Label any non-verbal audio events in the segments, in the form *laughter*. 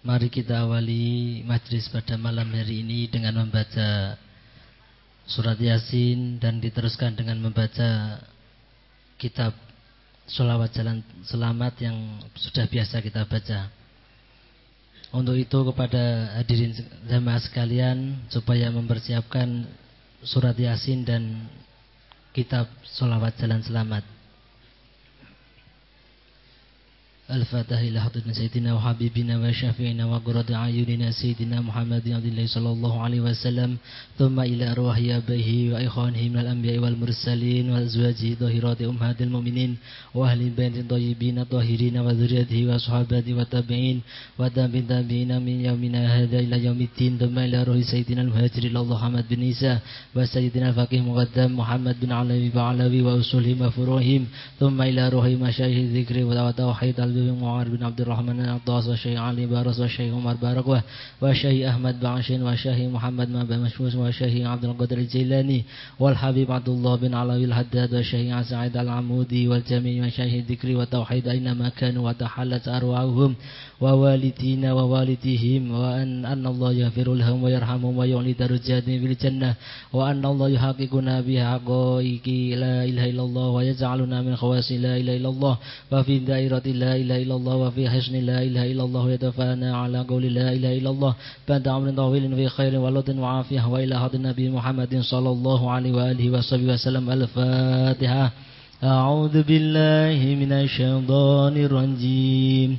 Mari kita awali majlis pada malam hari ini dengan membaca surat Yasin dan diteruskan dengan membaca kitab Salawat Jalan Selamat yang sudah biasa kita baca. Untuk itu kepada hadirin jamaah sekalian supaya mempersiapkan surat Yasin dan kitab Salawat Jalan Selamat. الفاتح إلى حضرة سيدنا وحبيبنا وشافعنا وقرة أعيننا سيدنا محمد عبد الله صلى الله عليه وسلم ثم إلى أرواح آبائه وإخوانه من الأنبياء والمرسلين وأزواجه ظاهرات أمهات المؤمنين وأهل البيت الطيبين الطاهرين وذريته وصحابته والتابعين وتابع تابعين من يومنا هذا إلى يوم الدين ثم إلى روح سيدنا المهاجر الله محمد بن عيسى وسيدنا الفقيه مقدم محمد بن علوي وعلوي وأصولهم وفروعهم ثم إلى روح مشايخ الذكر والتوحيد بن معار بن عبد الرحمن العطاس والشيخ علي بارس والشيخ عمر بارك والشيخ أحمد بعشين والشيخ محمد ما مشموس والشيخ عبد القادر الجيلاني والحبيب عبد الله بن علوي الحداد والشيخ سعيد العمودي والجميع مشايخ الذكر والتوحيد أينما كانوا وتحلت أرواحهم ووالدينا ووالديهم وأن أن الله يغفر لهم ويرحمهم ويعلي درجاتهم في الجنة وأن الله يحققنا بحقائق لا إله إلا الله ويجعلنا من خواص لا إله إلا الله وفي دائرة لا إله إلا الله وفي حسن لا إله إلا الله يتفانا على قول لا إله إلا الله بعد عمر طويل في خير ولد وعافية وإلى حضر النبي محمد صلى الله عليه وآله وصحبه وسلم الفاتحة. أعوذ بالله من الشيطان الرجيم.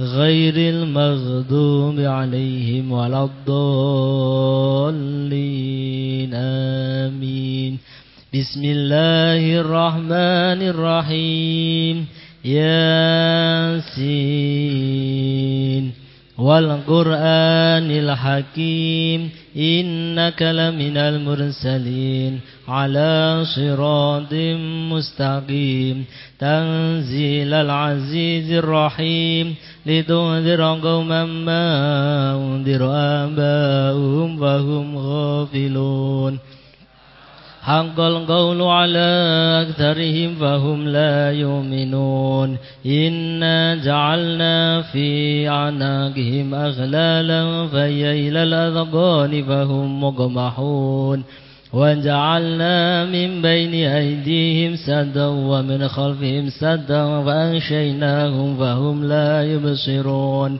غير المغضوب عليهم ولا الضالين آمين. بسم الله الرحمن الرحيم. ياسين. والقرآن الحكيم. إنك لمن المرسلين على صراط مستقيم. تنزيل العزيز الرحيم. لتنذر قوما ما أنذر آباؤهم فهم غافلون حق القول على أكثرهم فهم لا يؤمنون إنا جعلنا في أعناقهم أغلالا فهي إلى الأذقان فهم مقمحون وجعلنا من بين أيديهم سدا ومن خلفهم سدا فأنشيناهم فهم لا يبصرون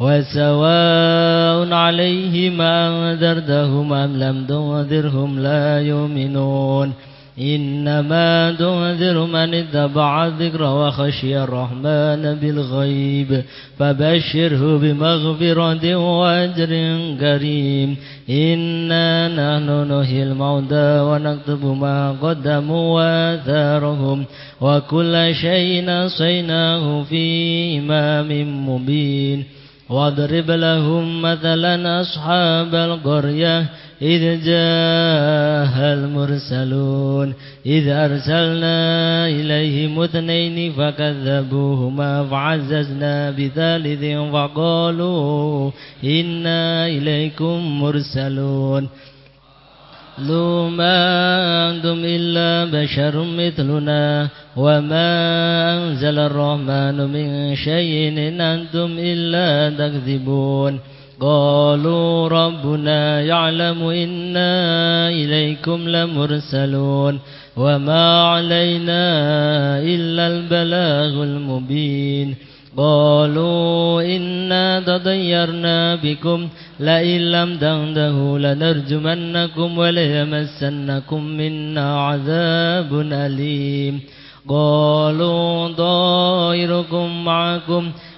وسواء عليهم أنذرتهم أم لم تنذرهم لا يؤمنون إنما تنذر من اتبع الذكر وخشي الرحمن بالغيب فبشره بمغفرة وأجر كريم. إنا نحن نحيي الموتى ونكتب ما قدموا وآثارهم وكل شيء نصيناه في إمام مبين. واضرب لهم مثلا أصحاب القرية إذ جاء المرسلون إذ أرسلنا إليهم اثنين فكذبوهما فعززنا بثالث فقالوا إنا إليكم مرسلون. لو ما أنتم إلا بشر مثلنا وما أنزل الرحمن من شيء إن أنتم إلا تكذبون. قالوا ربنا يعلم إنا إليكم لمرسلون وما علينا إلا البلاغ المبين قالوا إنا تطيرنا بكم لئن لم تنتهوا لنرجمنكم وليمسنكم منا عذاب أليم قالوا طائركم معكم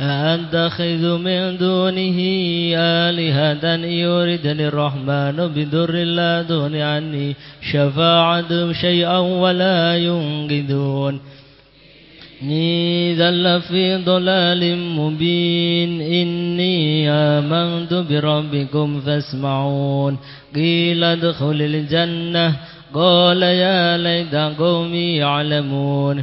أأتخذ من دونه آلهة يردني الرحمن بدر لا دون عني. شفاعة شيئا ولا ينقذون. إني ذل في ضلال مبين. إني آمنت بربكم فاسمعون. قيل ادخل الجنة. قال يا ليت قومي يعلمون.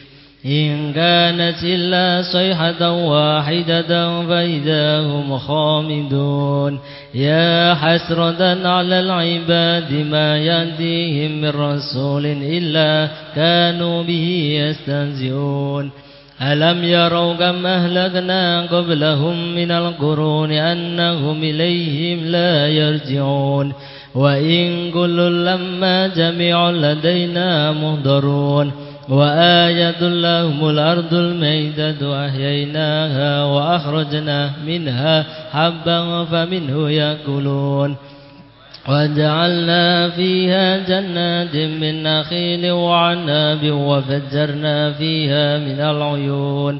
إن كانت إلا صيحة واحدة فإذا هم خامدون. يا حسرة على العباد ما يهديهم من رسول إلا كانوا به يستهزئون. ألم يروا كم أهلكنا قبلهم من القرون أنهم إليهم لا يرجعون. وإن كل لما جميع لدينا مهدرون. وآية لهم الأرض الميتة أحييناها وأخرجنا منها حبا فمنه يأكلون. وجعلنا فيها جنات من نخيل وعناب وفجرنا فيها من العيون.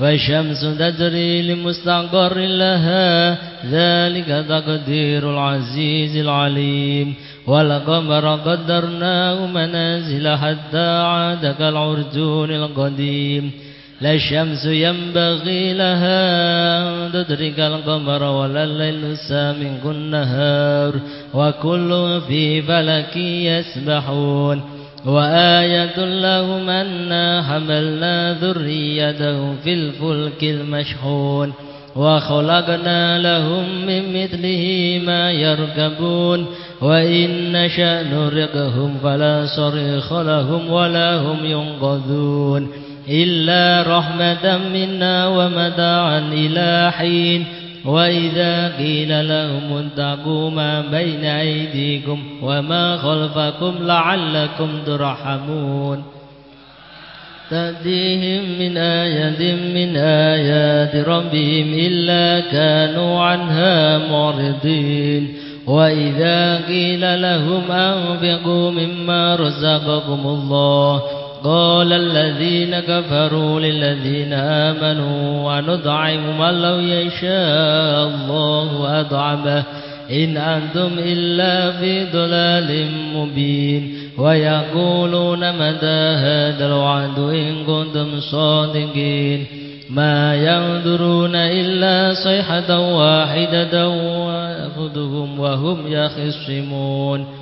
والشمس تجري لمستقر لها ذلك تقدير العزيز العليم. والقمر قدرناه منازل حتى عاد كالعرجون القديم. لا الشمس ينبغي لها أن تدرك القمر ولا الليل السامق النهار وكل في فلك يسبحون. وآية لهم أنا حملنا ذريته في الفلك المشحون وخلقنا لهم من مثله ما يركبون وإن نشأ نرقهم فلا صريخ لهم ولا هم ينقذون إلا رحمة منا ومتاعا إلى حين وإذا قيل لهم اتقوا ما بين أيديكم وما خلفكم لعلكم ترحمون تأتيهم من آية من آيات ربهم إلا كانوا عنها معرضين وإذا قيل لهم أنفقوا مما رزقكم الله قال الذين كفروا للذين آمنوا ونطعم من لو يشاء الله أطعمه إن أنتم إلا في ضلال مبين ويقولون متى هذا الوعد إن كنتم صادقين ما ينظرون إلا صيحة واحدة ويأخذهم وهم يخصمون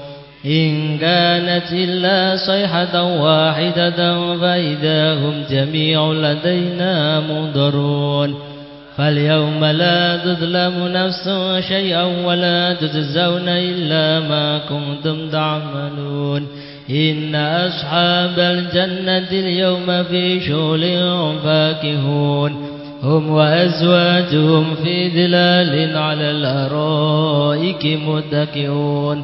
إن كانت إلا صيحة واحدة فإذا هم جميع لدينا منظرون فاليوم لا تظلم نفس شيئا ولا تجزون إلا ما كنتم تعملون. إن أصحاب الجنة اليوم في شغل فاكهون. هم وأزواجهم في ظلال على الأرائك متكئون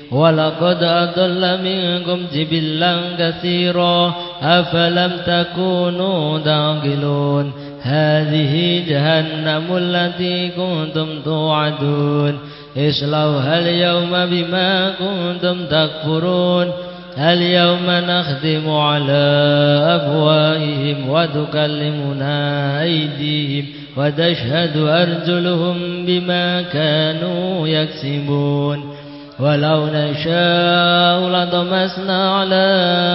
ولقد أضل منكم جبلا كثيرا أفلم تكونوا تعقلون هذه جهنم التي كنتم توعدون اصلوها اليوم بما كنتم تكفرون اليوم نخدم على أفواههم وتكلمنا أيديهم وتشهد أرجلهم بما كانوا يكسبون ولو نشاء لطمسنا على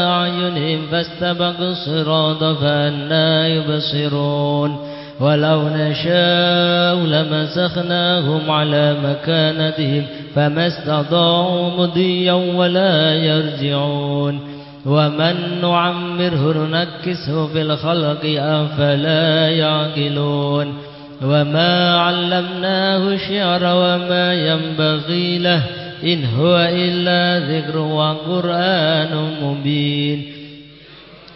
أعينهم فاستبقوا الصراط فأنا يبصرون. ولو نشاء لمسخناهم على مكانتهم فما استطاعوا مضيا ولا يرجعون. ومن نعمره نكسه في الخلق أفلا يعقلون. وما علمناه الشعر وما ينبغي له إن هو إلا ذكر وقرآن مبين.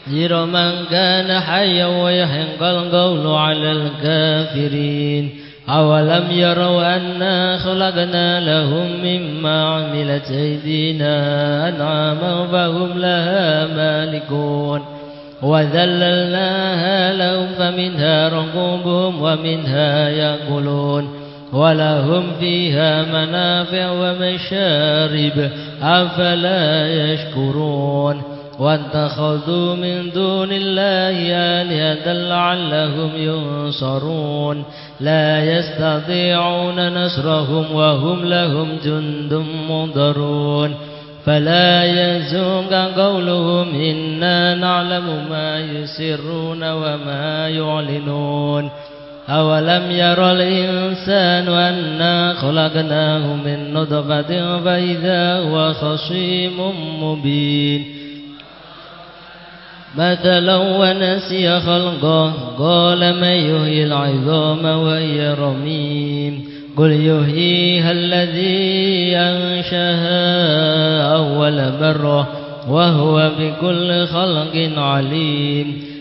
ذكر من كان حيا ويحق القول على الكافرين. أولم يروا أنا خلقنا لهم مما عملت أيدينا أنعاما فهم لها مالكون. وذللناها لهم فمنها ركوبهم ومنها يأكلون. ولهم فيها منافع ومشارب أفلا يشكرون. واتخذوا من دون الله آلهة لعلهم ينصرون. لا يستطيعون نصرهم وهم لهم جند منظرون فلا يزونك قولهم إنا نعلم ما يسرون وما يعلنون. أولم ير الإنسان أنا خلقناه من نطفة فإذا هو خصيم مبين. مثلا ونسي خلقه قال من يحيي العظام وهي رميم. قل يحييها الذي أنشأها أول مرة وهو بكل خلق عليم.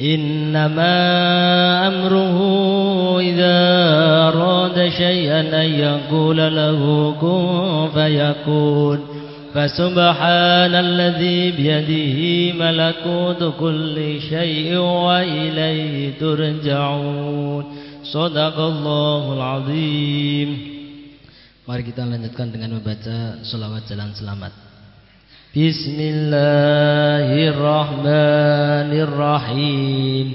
إنما أمره إذا أراد شيئا أن يقول له كن فيكون. فسبحان الذي بيده ملكوت كل شيء وإليه ترجعون. صدق الله العظيم. Mari kita lanjutkan dengan membaca salawat jalan selamat. بسم الله الرحمن الرحيم.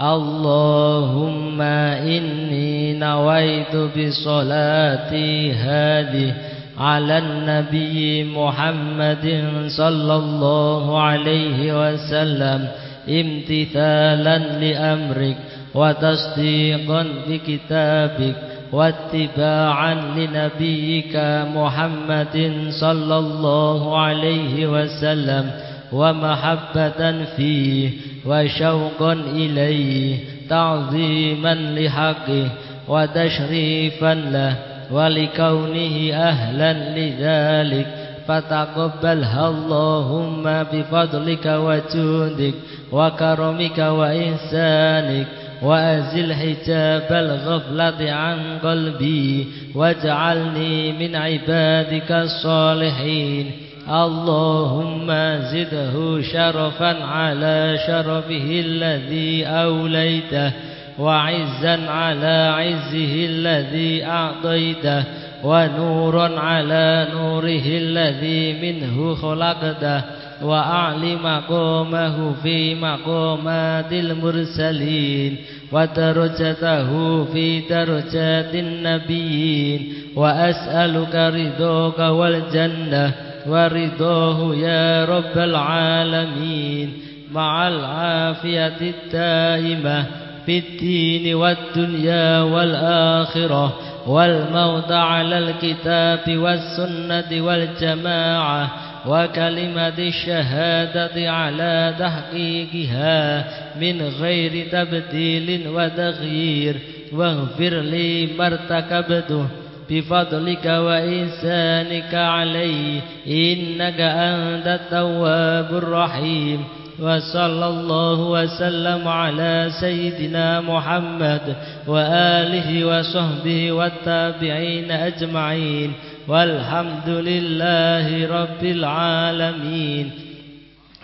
اللهم إني نويت بصلاتي هذه على النبي محمد صلى الله عليه وسلم امتثالا لأمرك وتصديقا بكتابك. واتباعا لنبيك محمد صلى الله عليه وسلم ومحبة فيه وشوقا إليه تعظيما لحقه وتشريفا له ولكونه أهلا لذلك. فتقبلها اللهم بفضلك وجودك وكرمك وإحسانك. وأزل حجاب الغفلة عن قلبي واجعلني من عبادك الصالحين. اللهم زده شرفا على شرفه الذي أوليته وعزا على عزه الذي أعطيته ونورا على نوره الذي منه خلقته. وأعلي مقامه في مقامات المرسلين ودرجته في درجات النبيين. وأسألك رضاك والجنة ورضاه يا رب العالمين. مع العافية التائمة في الدين والدنيا والآخرة والموت على الكتاب والسنة والجماعة. وكلمة الشهادة على تحقيقها من غير تبديل وتغيير واغفر لي ما ارتكبته بفضلك وإنسانك علي. إنك أنت التواب الرحيم. وصلى الله وسلم على سيدنا محمد وآله وصحبه والتابعين أجمعين. والحمد لله رب العالمين.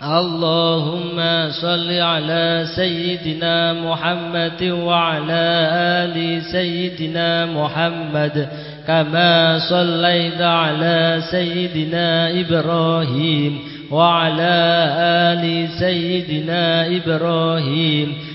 اللهم صل على سيدنا محمد وعلى آل سيدنا محمد كما صليت على سيدنا إبراهيم وعلى آل سيدنا إبراهيم.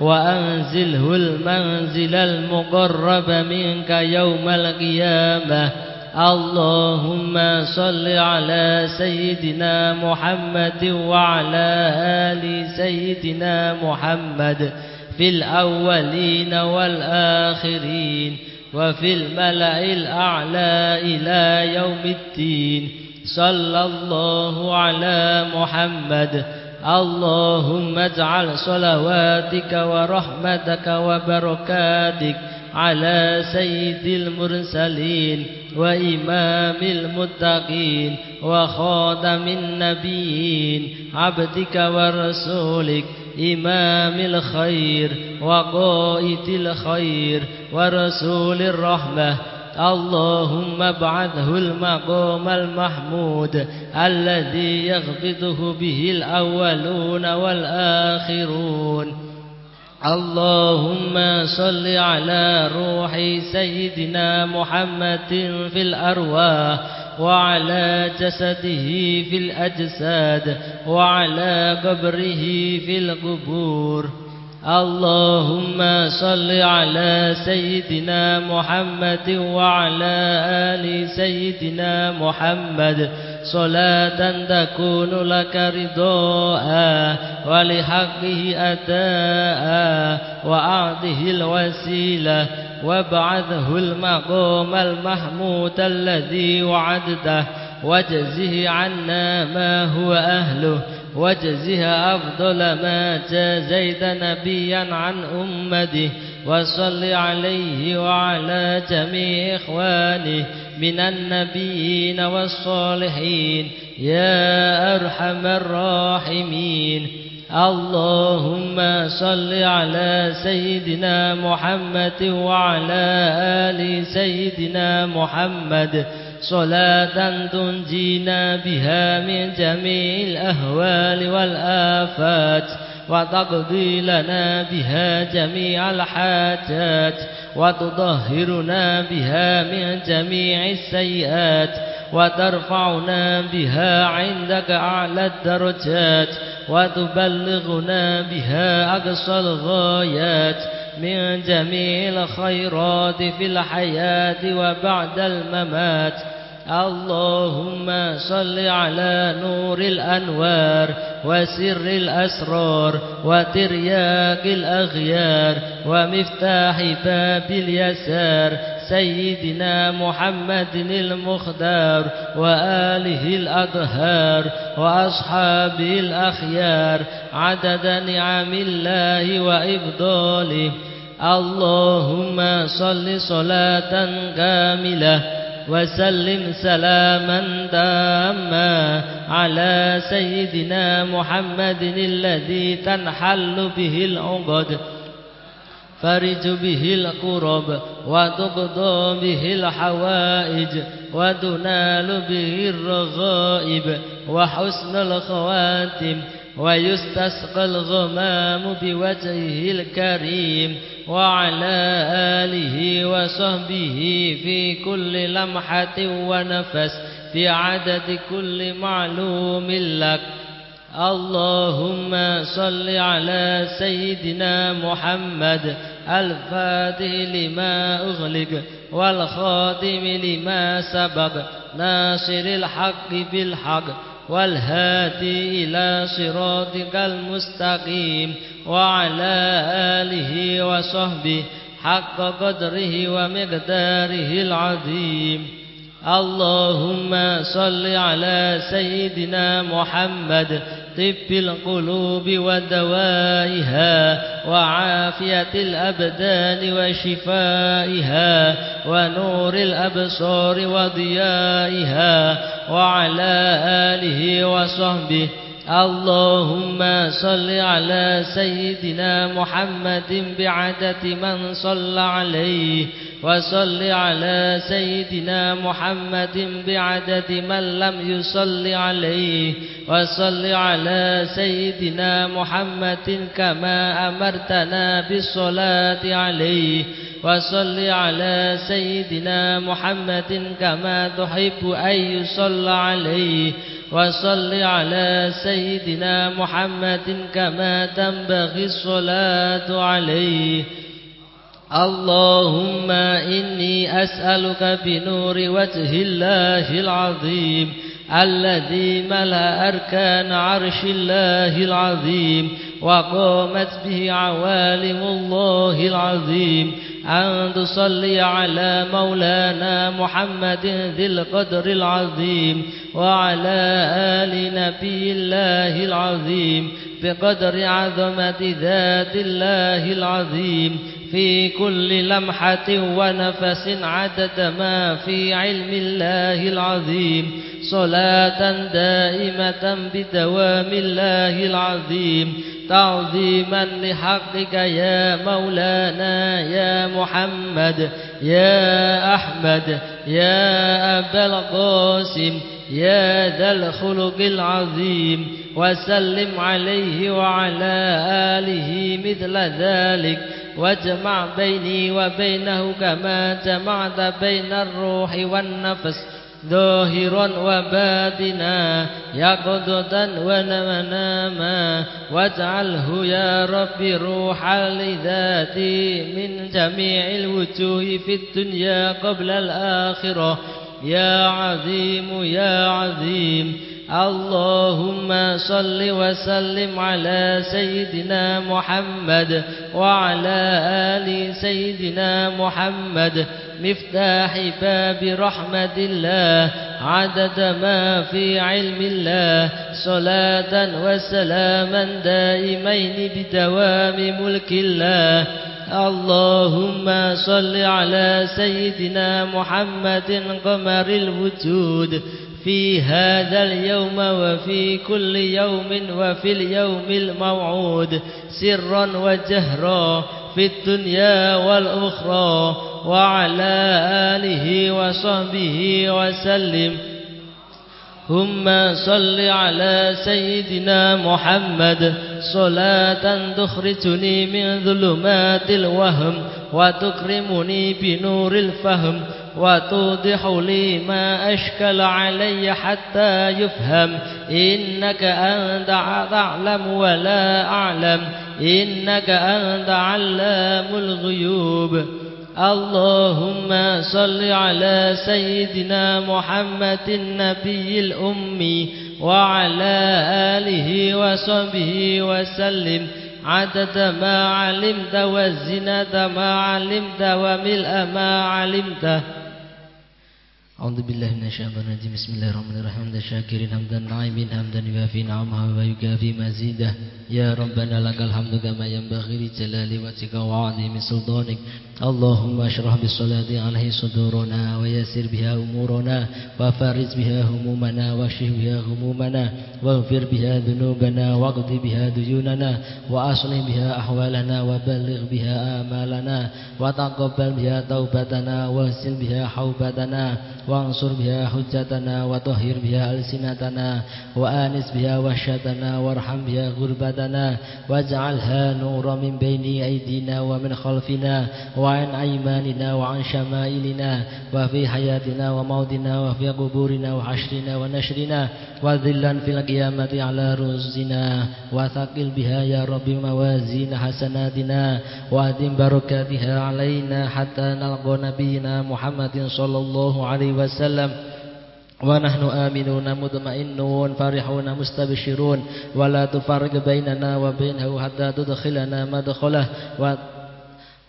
وأنزله المنزل المقرب منك يوم القيامة. اللهم صل على سيدنا محمد وعلى آل سيدنا محمد في الأولين والآخرين وفي الملأ الأعلى إلى يوم الدين. صلى الله على محمد اللهم اجعل صلواتك ورحمتك وبركاتك على سيد المرسلين وإمام المتقين وخاتم النبيين عبدك ورسولك إمام الخير وقائد الخير ورسول الرحمة. اللهم ابعثه المقام المحمود الذي يغبطه به الأولون والآخرون. اللهم صل على روح سيدنا محمد في الأرواح وعلى جسده في الأجساد وعلى قبره في القبور. اللهم صل على سيدنا محمد وعلى آل سيدنا محمد. صلاة تكون لك رضاء ولحقه أداء وأعطه الوسيلة. وابعثه المقام المحمود الذي وعدته واجزه عنا ما هو أهله. واجزها أفضل ما جازيت نبيا عن أمته. وصل عليه وعلى جميع إخوانه من النبيين والصالحين. يا أرحم الراحمين. اللهم صل على سيدنا محمد وعلى آل سيدنا محمد. صلاة تنجينا بها من جميع الأهوال والآفات وتقضي لنا بها جميع الحاجات وتطهرنا بها من جميع السيئات وترفعنا بها عندك أعلى الدرجات وتبلغنا بها أقصى الغايات. من جميع الخيرات في الحياة وبعد الممات. اللهم صل على نور الأنوار وسر الأسرار وترياق الأغيار ومفتاح باب اليسار. سيدنا محمد المختار وآله الأطهار وأصحابه الأخيار. عدد نعم الله وإفضاله اللهم صل صلاة كاملة وسلم سلاما داما على سيدنا محمد الذي تنحل به العقد فرج به القرب وتقضى به الحوائج وتنال به الرغائب وحسن الخواتم ويستسقى الغمام بوجهه الكريم. وعلى آله وصحبه في كل لمحة ونفس في عدد كل معلوم لك. اللهم صل على سيدنا محمد الفاتح لما أغلق والخاتم لما سبق ناصر الحق بالحق والهادي إلى صراطك المستقيم. وعلى آله وصحبه حق قدره ومقداره العظيم. اللهم صل على سيدنا محمد طب القلوب ودوائها وعافية الأبدان وشفائها ونور الأبصار وضيائها وعلى آله وصحبه اللهم صل على سيدنا محمد بعدد من صلى عليه وصل على سيدنا محمد بعدد من لم يصل عليه وصل على سيدنا محمد كما أمرتنا بالصلاة عليه وصل على سيدنا محمد كما تحب أن يصلى عليه. وصل على سيدنا محمد كما تنبغي الصلاة عليه. اللهم إني أسألك بنور وجه الله العظيم الذي ملأ أركان عرش الله العظيم وقامت به عوالم الله العظيم. أن تصلي على مولانا محمد ذي القدر العظيم وعلى آل نبي الله العظيم بقدر عظمة ذات الله العظيم. في كل لمحة ونفس عدد ما في علم الله العظيم. صلاة دائمة بدوام الله العظيم. تعظيما لحقك يا مولانا يا محمد يا أحمد يا أبا القاسم يا ذا الخلق العظيم. وسلم عليه وعلى آله مثل ذلك. واجمع بيني وبينه كما جمعت بين الروح والنفس. ظاهرا وباطنا يقظة ونمناما. واجعله يا رب روحا لذاتي من جميع الوجوه في الدنيا قبل الآخرة. يا عظيم يا عظيم. اللهم صل وسلم على سيدنا محمد وعلى آل سيدنا محمد. مفتاح باب رحمة الله عدد ما في علم الله صلاة وسلاما دائمين بدوام ملك الله. اللهم صل على سيدنا محمد قمر الوجود. في هذا اليوم وفي كل يوم وفي اليوم الموعود. سرا وجهرا في الدنيا والأخرى وعلى آله وصحبه وسلم. ثم صل على سيدنا محمد. صلاة تخرجني من ظلمات الوهم وتكرمني بنور الفهم. وتوضح لي ما أشكل علي حتى يفهم. إنك أنت تعلم ولا أعلم. إنك أنت علام الغيوب. اللهم صل على سيدنا محمد النبي الأمي وعلى آله وصحبه وسلم. عدد ما علمت والزنة ما علمت وملء ما علمت أعوذ بالله من الشيطان الرجيم. بسم الله الرحمن الرحيم. حمدا شاكرين حمدا نعيمين حمدا يوافي نعمه ويكافي مزيده. يا ربنا لك الحمد كما ينبغي لجلال وجهك وعظيم سلطانك. اللهم اشرح بالصلاة عليه صدورنا ويسر بها أمورنا وفارز بها همومنا واكشف بها همومنا واغفر بها ذنوبنا واقض بها ديوننا وأصلح بها أحوالنا وبلغ بها آمالنا وتقبل بها توبتنا واغسل بها حوبتنا وانصر بها حجتنا وطهر بها ألسنتنا وآنس بها وحشتنا وارحم بها غربتنا واجعلها نورا من بين أيدينا ومن خلفنا وعن أيماننا وعن شمائلنا وفي حياتنا وموتنا وفي قبورنا وحشرنا ونشرنا وذلا في القيامة على رؤوسنا وثقل بها يا رب موازين حسناتنا وأدم بركاتها علينا حتى نلقى نبينا محمد صلى الله عليه وسلم ونحن آمنون مطمئنون فرحون مستبشرون ولا تفرق بيننا وبينه حتى تدخلنا مدخله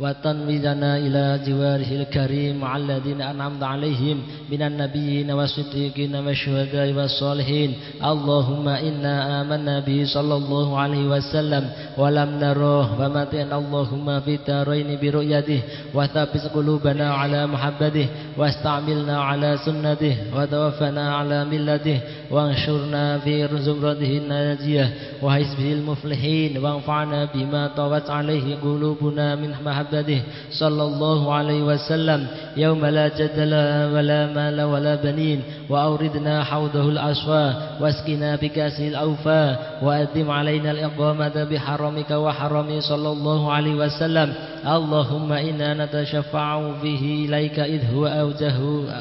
وتنويذنا إلى جواره الكريم مع الذين أنعمت عليهم من النبيين والصديقين والشهداء والصالحين اللهم إنا آمنا به صلى الله عليه وسلم ولم نراه فمتعنا اللهم في الدارين برؤيته وثبت قلوبنا على محبته واستعملنا على سنته وتوفنا على ملته وانشرنا في زمرته الناجية وحزبه المفلحين وانفعنا بما طوت عليه قلوبنا من محبته محبته صلى الله عليه وسلم يوم لا جدل ولا مال ولا بنين وأوردنا حوضه الأشفى واسقنا بكاسه الأوفى وأدم علينا الإقامة بحرمك وحرمه صلى الله عليه وسلم. اللهم إنا نتشفع به إليك إذ هو أوجه,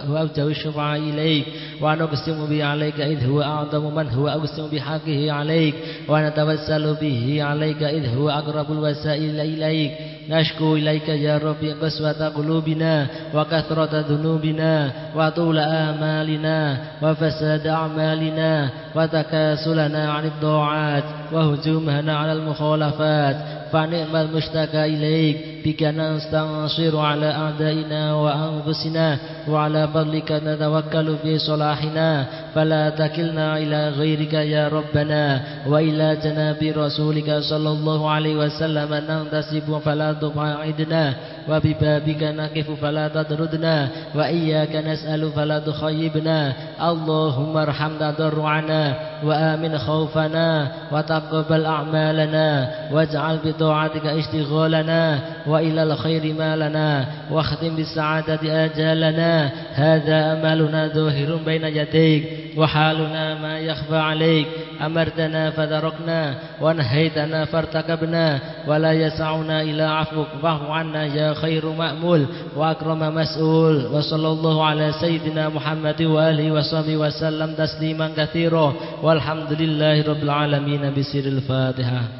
هو أوجه الشفع إليك ونقسم به عليك إذ هو أعظم من هو أقسم بحقه عليك ونتوسل به عليك إذ هو أقرب الوسائل إليك. نشكو إليك يا ربي قسوة قلوبنا وكثرة ذنوبنا وطول آمالنا وفساد أعمالنا وتكاسلنا عن الطاعات وهجومنا على المخالفات فنعم المشتكى إليك بك نستنصر على أعدائنا وأنفسنا وعلى فضلك نتوكل في صلاحنا فلا تكلنا إلى غيرك يا ربنا وإلى جناب رسولك صلى الله عليه وسلم ننتسب فلا تبعدنا وببابك نقف فلا تطردنا وإياك نسأل فلا تخيبنا اللهم ارحم تضرعنا وآمن خوفنا وتقبل أعمالنا واجعل بطاعتك اشتغالنا وإلى الخير مالنا واختم بالسعادة آجالنا هذا أملنا ظاهر بين يديك وحالنا ما يخفى عليك. أمرتنا فتركنا ونهيتنا فارتكبنا ولا يسعنا إلى عفوك. فاعف عنا يا خير مأمول وأكرم مسؤول. وصلى الله على سيدنا محمد وآله وصحبه وسلم تسليما كثيرا. والحمد لله رب العالمين. بسر الفاتحة.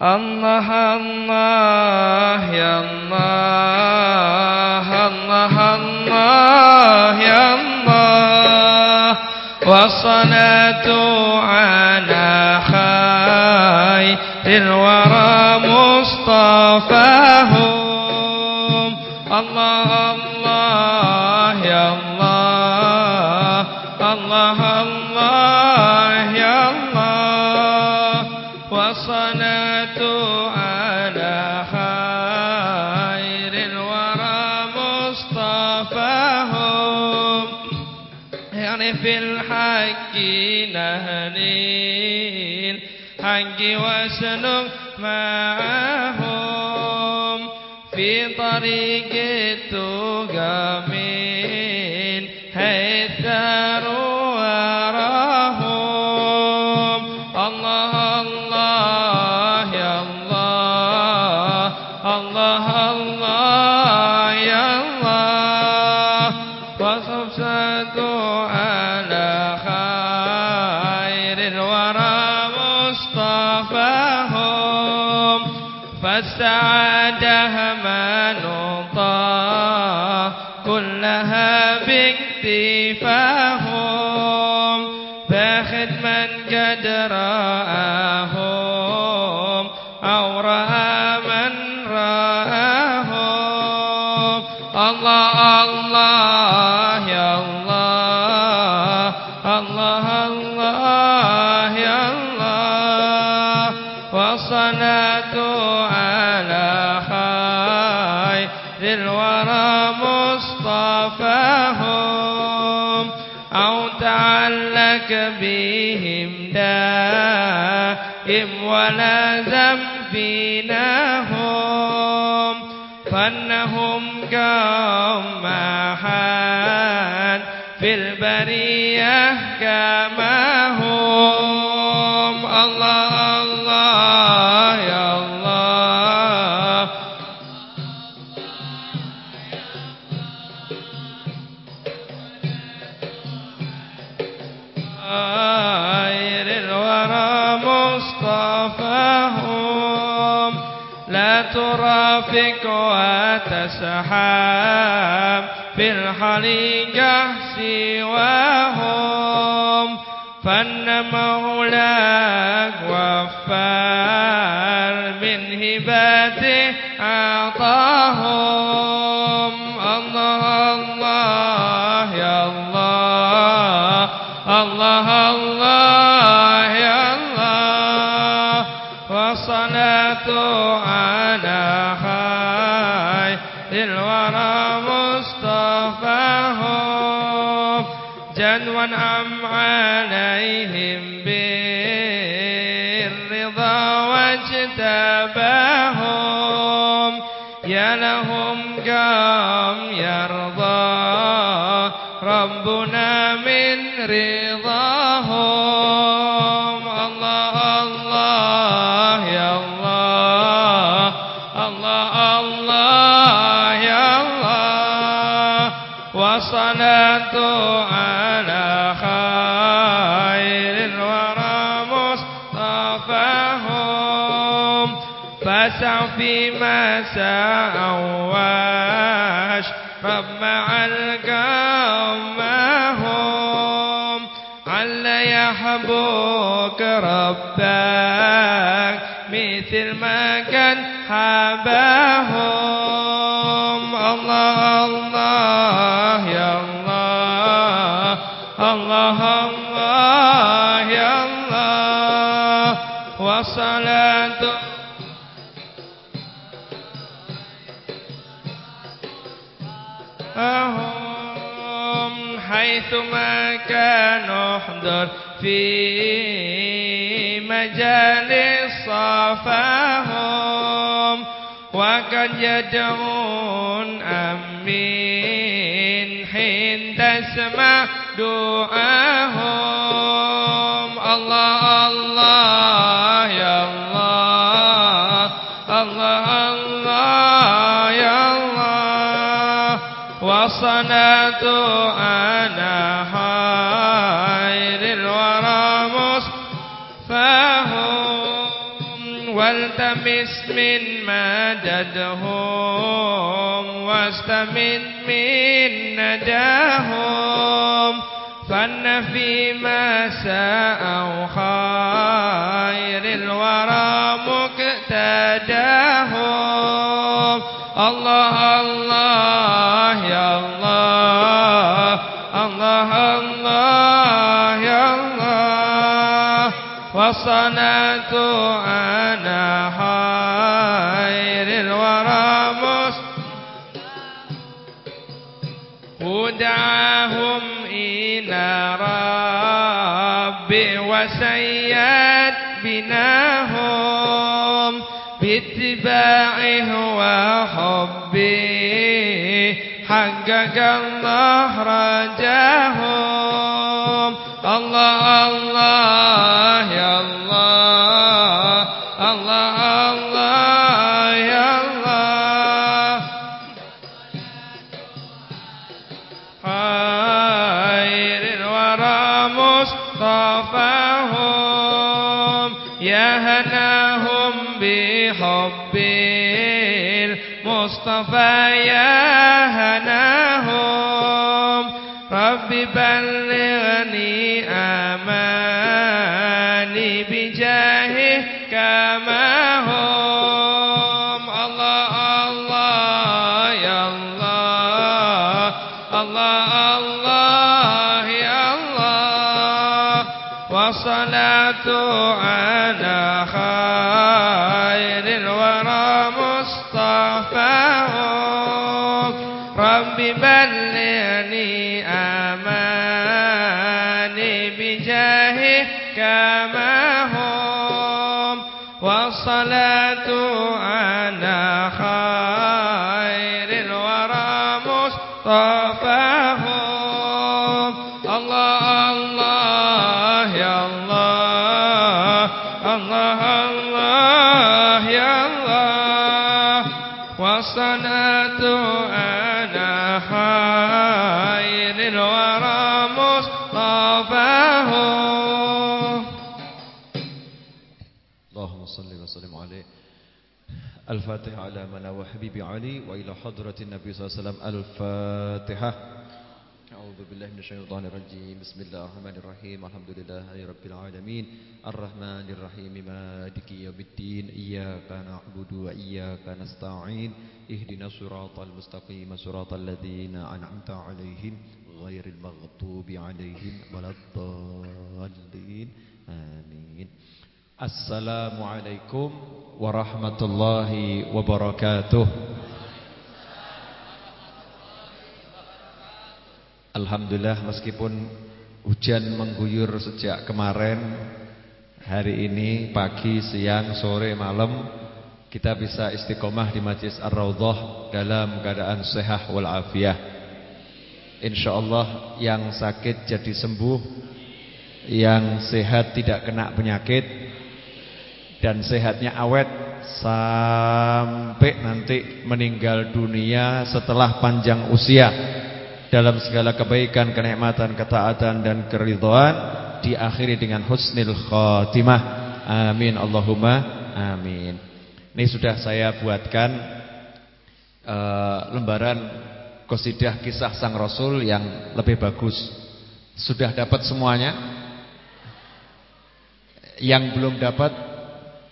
Allah Allah ya Allah Allah Allah ya Allah. Wassalatu ala khairil wara mustafahum Allah Allah. Cristo. يحبوك ربك مثل ما كان حباك. يدعون أمين حين تسمع دعاهم؟ الله الله يا الله الله الله يا الله. وصنعت أنا خير الورى مصفاهم. والتمس من ما أسدهم واستمد من نداهم فن فيما ساءوا خير الورى مقتداهم. الله الله يا الله الله الله يا الله. والصلاة دعاهم إلى رب وسيد بناهم باتباعه وحبه. حقق الله رب النبي صلى الله عليه وسلم الفاتحة أعوذ بالله من الشيطان الرجيم بسم الله الرحمن الرحيم الحمد لله رب العالمين الرحمن الرحيم مالك يوم الدين إياك نعبد وإياك نستعين اهدنا الصراط المستقيم صراط الذين أنعمت عليهم غير المغضوب عليهم ولا الضالين آمين Assalamualaikum warahmatullahi wabarakatuh. Alhamdulillah meskipun hujan mengguyur sejak kemarin Hari ini pagi, siang, sore, malam Kita bisa istiqomah di Majlis Ar-Raudhah Dalam keadaan sehat walafiah InsyaAllah yang sakit jadi sembuh Yang sehat tidak kena penyakit Dan sehatnya awet Sampai nanti meninggal dunia setelah panjang usia dalam segala kebaikan, kenikmatan, ketaatan dan keridhaan diakhiri dengan husnul khatimah. Amin Allahumma amin. Ini sudah saya buatkan uh, lembaran qasidah kisah Sang Rasul yang lebih bagus. Sudah dapat semuanya? Yang belum dapat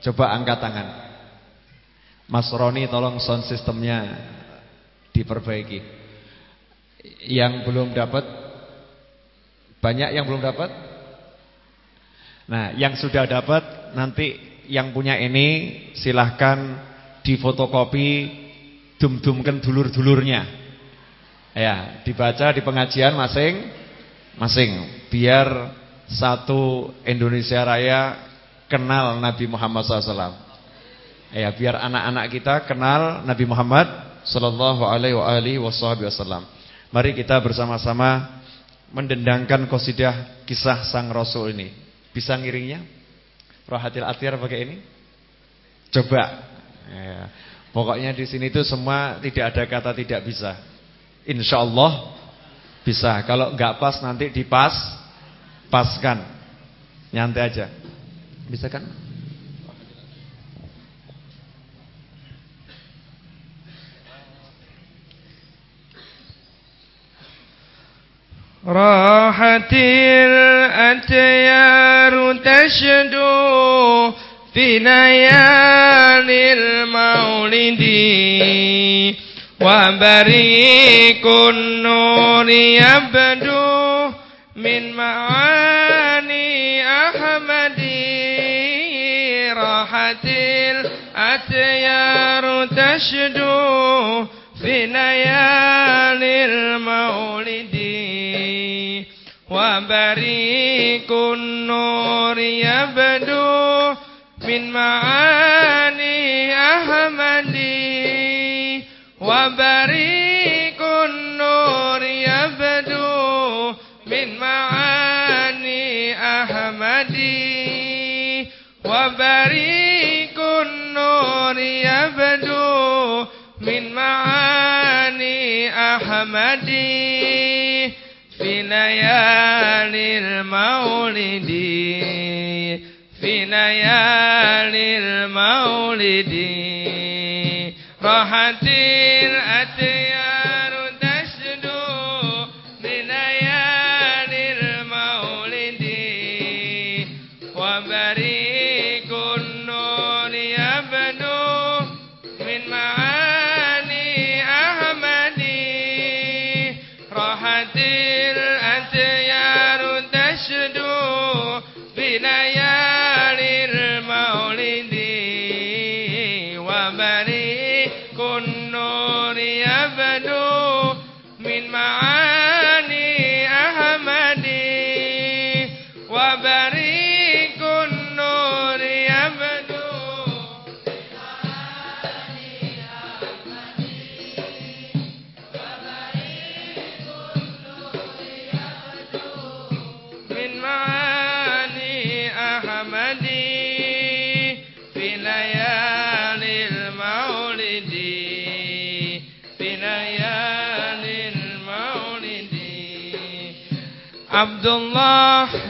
coba angkat tangan. Mas Roni tolong sound sistemnya diperbaiki. Yang belum dapat? Banyak yang belum dapat? Nah yang sudah dapat Nanti yang punya ini Silahkan difotokopi Dum-dumkan dulur-dulurnya. Ya dibaca di pengajian masing Masing Biar satu Indonesia Raya Kenal Nabi Muhammad SAW Ya biar anak-anak kita kenal Nabi Muhammad Sallallahu alaihi wasallam Mari kita bersama-sama mendendangkan kosidah kisah sang Rasul ini. Bisa ngiringnya? Rohatil Atyar pakai ini? Coba. Ya. Pokoknya di sini itu semua tidak ada kata tidak bisa. Insya Allah bisa. Kalau nggak pas nanti dipas, paskan. Nyantai aja. Bisa kan? راحت الأتيار تشدو في ليالي المولد. وبريق النور يبدو من معاني أحمد. راحت الأتيار تشدو في ليالي وبريق النور يبدو من معاني أحمد وبريق النور يبدو من معاني أحمد وبريق النور يبدو من معاني أحمد في ليالي المولد في ليالي المولد راحت Abdullah.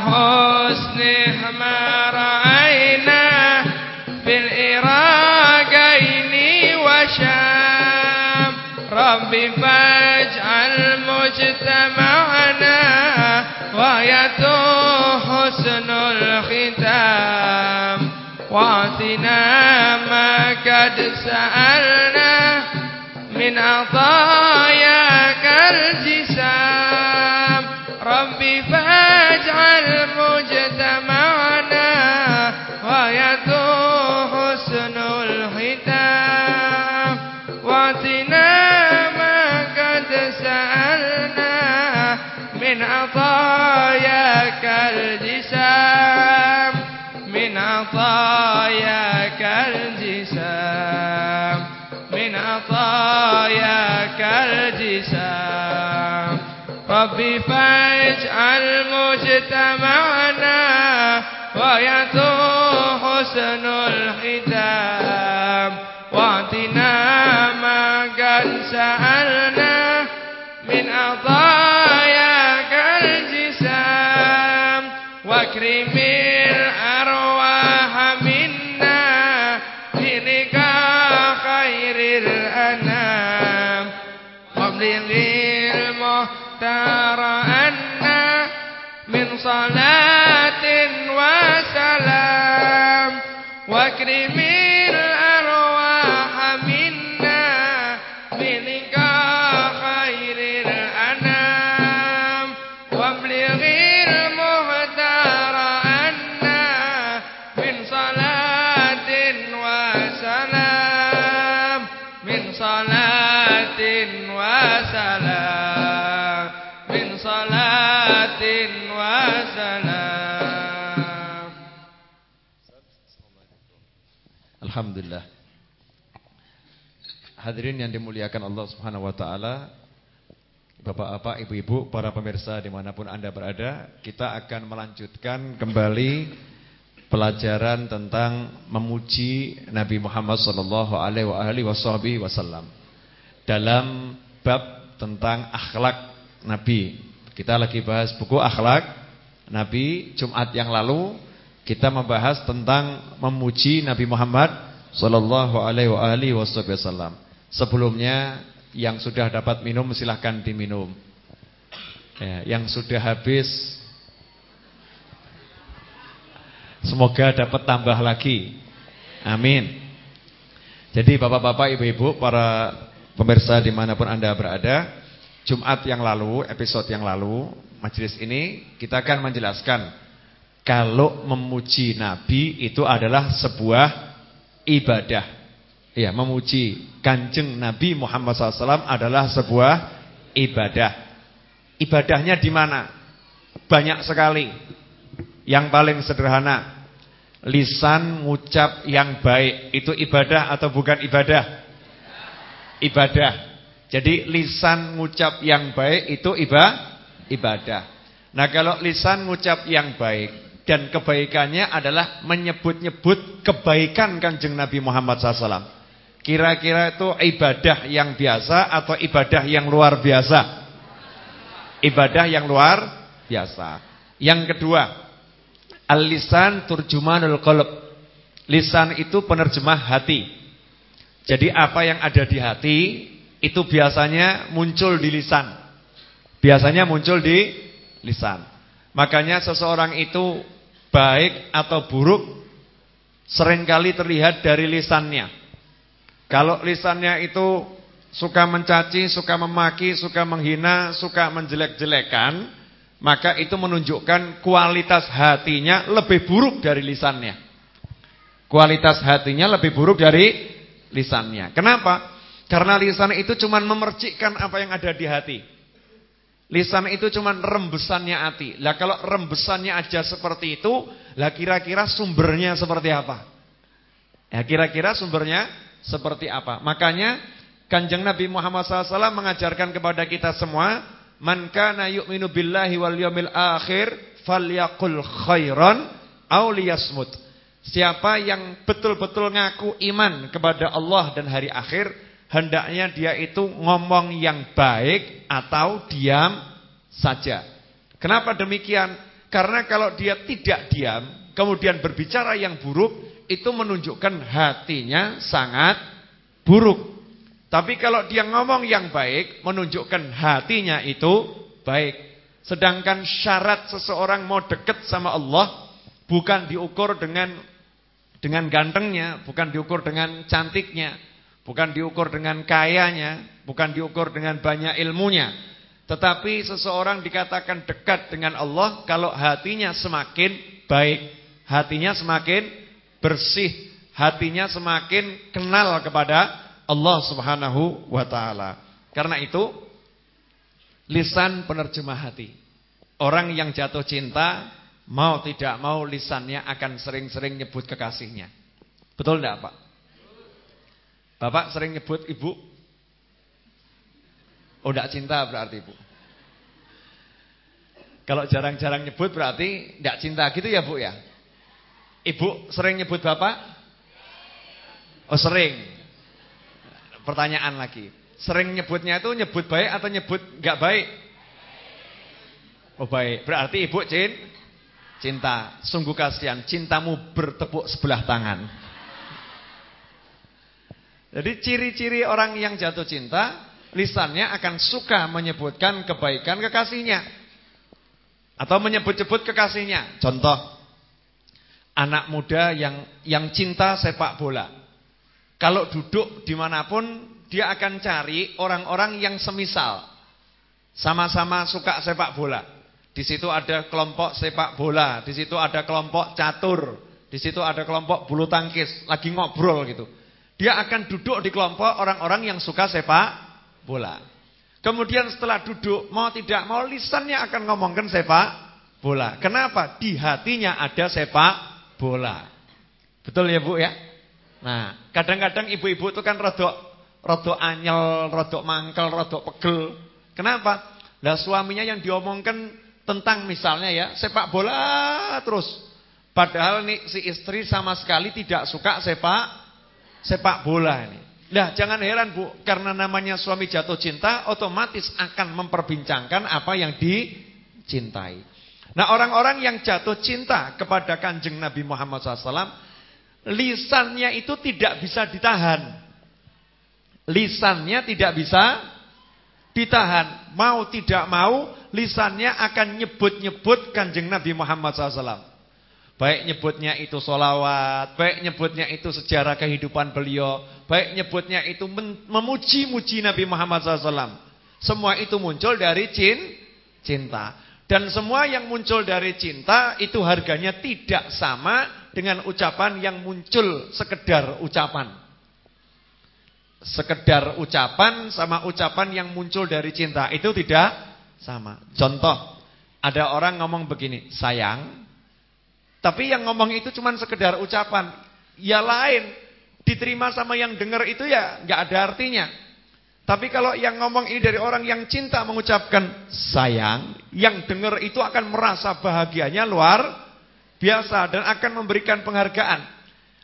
حسنه ما رأينا بالإراقين وشام. ربي فاجعل مجتمعنا غايته حسن الختام. وأعطنا ما قد سألنا من عطاياك الجسام. عطاياك الجسام من عطاياك الجسام ربي فاجعل مجتمعنا ويتو حسن الختام. واعطنا ما قد سألنا من عطاياك الجسام واكرمنا Alhamdulillah. Hadirin yang dimuliakan Allah Subhanahu wa taala, Bapak-bapak, ibu-ibu, para pemirsa di mana pun Anda berada, kita akan melanjutkan kembali pelajaran tentang memuji Nabi Muhammad sallallahu alaihi wasallam. Dalam bab tentang akhlak Nabi. Kita lagi bahas buku akhlak Nabi Jumat yang lalu kita membahas tentang memuji Nabi Muhammad sallallahu alaihi wasallam. Sebelumnya yang sudah dapat minum silahkan diminum. Ya, yang sudah habis semoga dapat tambah lagi. Amin. Jadi bapak-bapak, ibu-ibu, para pemirsa di mana pun anda berada, Jumat yang lalu, episode yang lalu, majelis ini kita akan menjelaskan kalau memuji Nabi itu adalah sebuah ibadah. Ya, memuji kanjeng Nabi Muhammad SAW adalah sebuah ibadah. Ibadahnya di mana? Banyak sekali. Yang paling sederhana, lisan ngucap yang baik itu ibadah atau bukan ibadah? Ibadah. Jadi lisan ngucap yang baik itu ibadah. Nah, kalau lisan ngucap yang baik dan kebaikannya adalah menyebut-nyebut kebaikan Kanjeng Nabi Muhammad SAW. Kira-kira itu ibadah yang biasa atau ibadah yang luar biasa? Ibadah yang luar biasa. Yang kedua, al-lisan turjumanul qalb. Lisan itu penerjemah hati. Jadi apa yang ada di hati itu biasanya muncul di lisan. Biasanya muncul di lisan. Makanya seseorang itu baik atau buruk sering kali terlihat dari lisannya. Kalau lisannya itu suka mencaci, suka memaki, suka menghina, suka menjelek-jelekan, maka itu menunjukkan kualitas hatinya lebih buruk dari lisannya. Kualitas hatinya lebih buruk dari lisannya. Kenapa? Karena lisan itu cuma memercikkan apa yang ada di hati. Lisan itu cuma rembesannya hati. Lah kalau rembesannya aja seperti itu, lah kira-kira sumbernya seperti apa? Ya kira-kira sumbernya seperti apa? Makanya Kanjeng Nabi Muhammad SAW mengajarkan kepada kita semua, "Man kana yu'minu billahi wal yawmil akhir falyaqul khairan aw liyasmut." Siapa yang betul-betul ngaku iman kepada Allah dan hari akhir, hendaknya dia itu ngomong yang baik atau diam saja. Kenapa demikian? Karena kalau dia tidak diam, kemudian berbicara yang buruk, itu menunjukkan hatinya sangat buruk. Tapi kalau dia ngomong yang baik, menunjukkan hatinya itu baik. Sedangkan syarat seseorang mau dekat sama Allah bukan diukur dengan dengan gantengnya, bukan diukur dengan cantiknya, bukan diukur dengan kayanya, bukan diukur dengan banyak ilmunya. Tetapi seseorang dikatakan dekat dengan Allah kalau hatinya semakin baik, hatinya semakin bersih, hatinya semakin kenal kepada Allah Subhanahu wa taala. Karena itu lisan penerjemah hati. Orang yang jatuh cinta mau tidak mau lisannya akan sering-sering nyebut kekasihnya. Betul enggak, Pak? Bapak sering nyebut ibu? Oh, enggak cinta berarti, Bu. Kalau jarang-jarang nyebut berarti enggak cinta gitu ya, Bu ya? Ibu sering nyebut Bapak? Oh, sering. Pertanyaan lagi. Sering nyebutnya itu nyebut baik atau nyebut nggak baik? Oh baik. Berarti ibu cin cinta. Sungguh kasihan. Cintamu bertepuk sebelah tangan. Jadi ciri-ciri orang yang jatuh cinta, lisannya akan suka menyebutkan kebaikan kekasihnya. Atau menyebut-nyebut kekasihnya. Contoh, anak muda yang yang cinta sepak bola. Kalau duduk di mana pun dia akan cari orang-orang yang semisal. Sama-sama suka sepak bola. Di situ ada kelompok sepak bola, di situ ada kelompok catur, di situ ada kelompok bulu tangkis, lagi ngobrol gitu. Dia akan duduk di kelompok orang-orang yang suka sepak bola. Kemudian setelah duduk, mau tidak mau lisannya akan ngomongkan sepak bola. Kenapa? Di hatinya ada sepak bola. Betul ya Bu ya? Nah, kadang-kadang ibu-ibu itu kan rodok rodok anyel, rodok mangkel, rodok pegel. Kenapa? Lah suaminya yang diomongkan tentang misalnya ya sepak bola terus. Padahal nih si istri sama sekali tidak suka sepak sepak bola ini. Lah jangan heran Bu, karena namanya suami jatuh cinta otomatis akan memperbincangkan apa yang dicintai. Nah orang-orang yang jatuh cinta kepada kanjeng Nabi Muhammad SAW, lisannya itu tidak bisa ditahan. Lisannya tidak bisa ditahan. Mau tidak mau, lisannya akan nyebut-nyebut kanjeng Nabi Muhammad SAW. Baik nyebutnya itu solawat, baik nyebutnya itu sejarah kehidupan beliau, baik nyebutnya itu memuji-muji Nabi Muhammad SAW. Semua itu muncul dari cinta. Dan semua yang muncul dari cinta itu harganya tidak sama dengan ucapan yang muncul sekedar ucapan. Sekedar ucapan sama ucapan yang muncul dari cinta itu tidak sama. Contoh, ada orang ngomong begini, sayang. Tapi yang ngomong itu cuma sekedar ucapan. Ya lain, diterima sama yang dengar itu ya nggak ada artinya. Tapi kalau yang ngomong ini dari orang yang cinta mengucapkan sayang, yang dengar itu akan merasa bahagianya luar biasa dan akan memberikan penghargaan.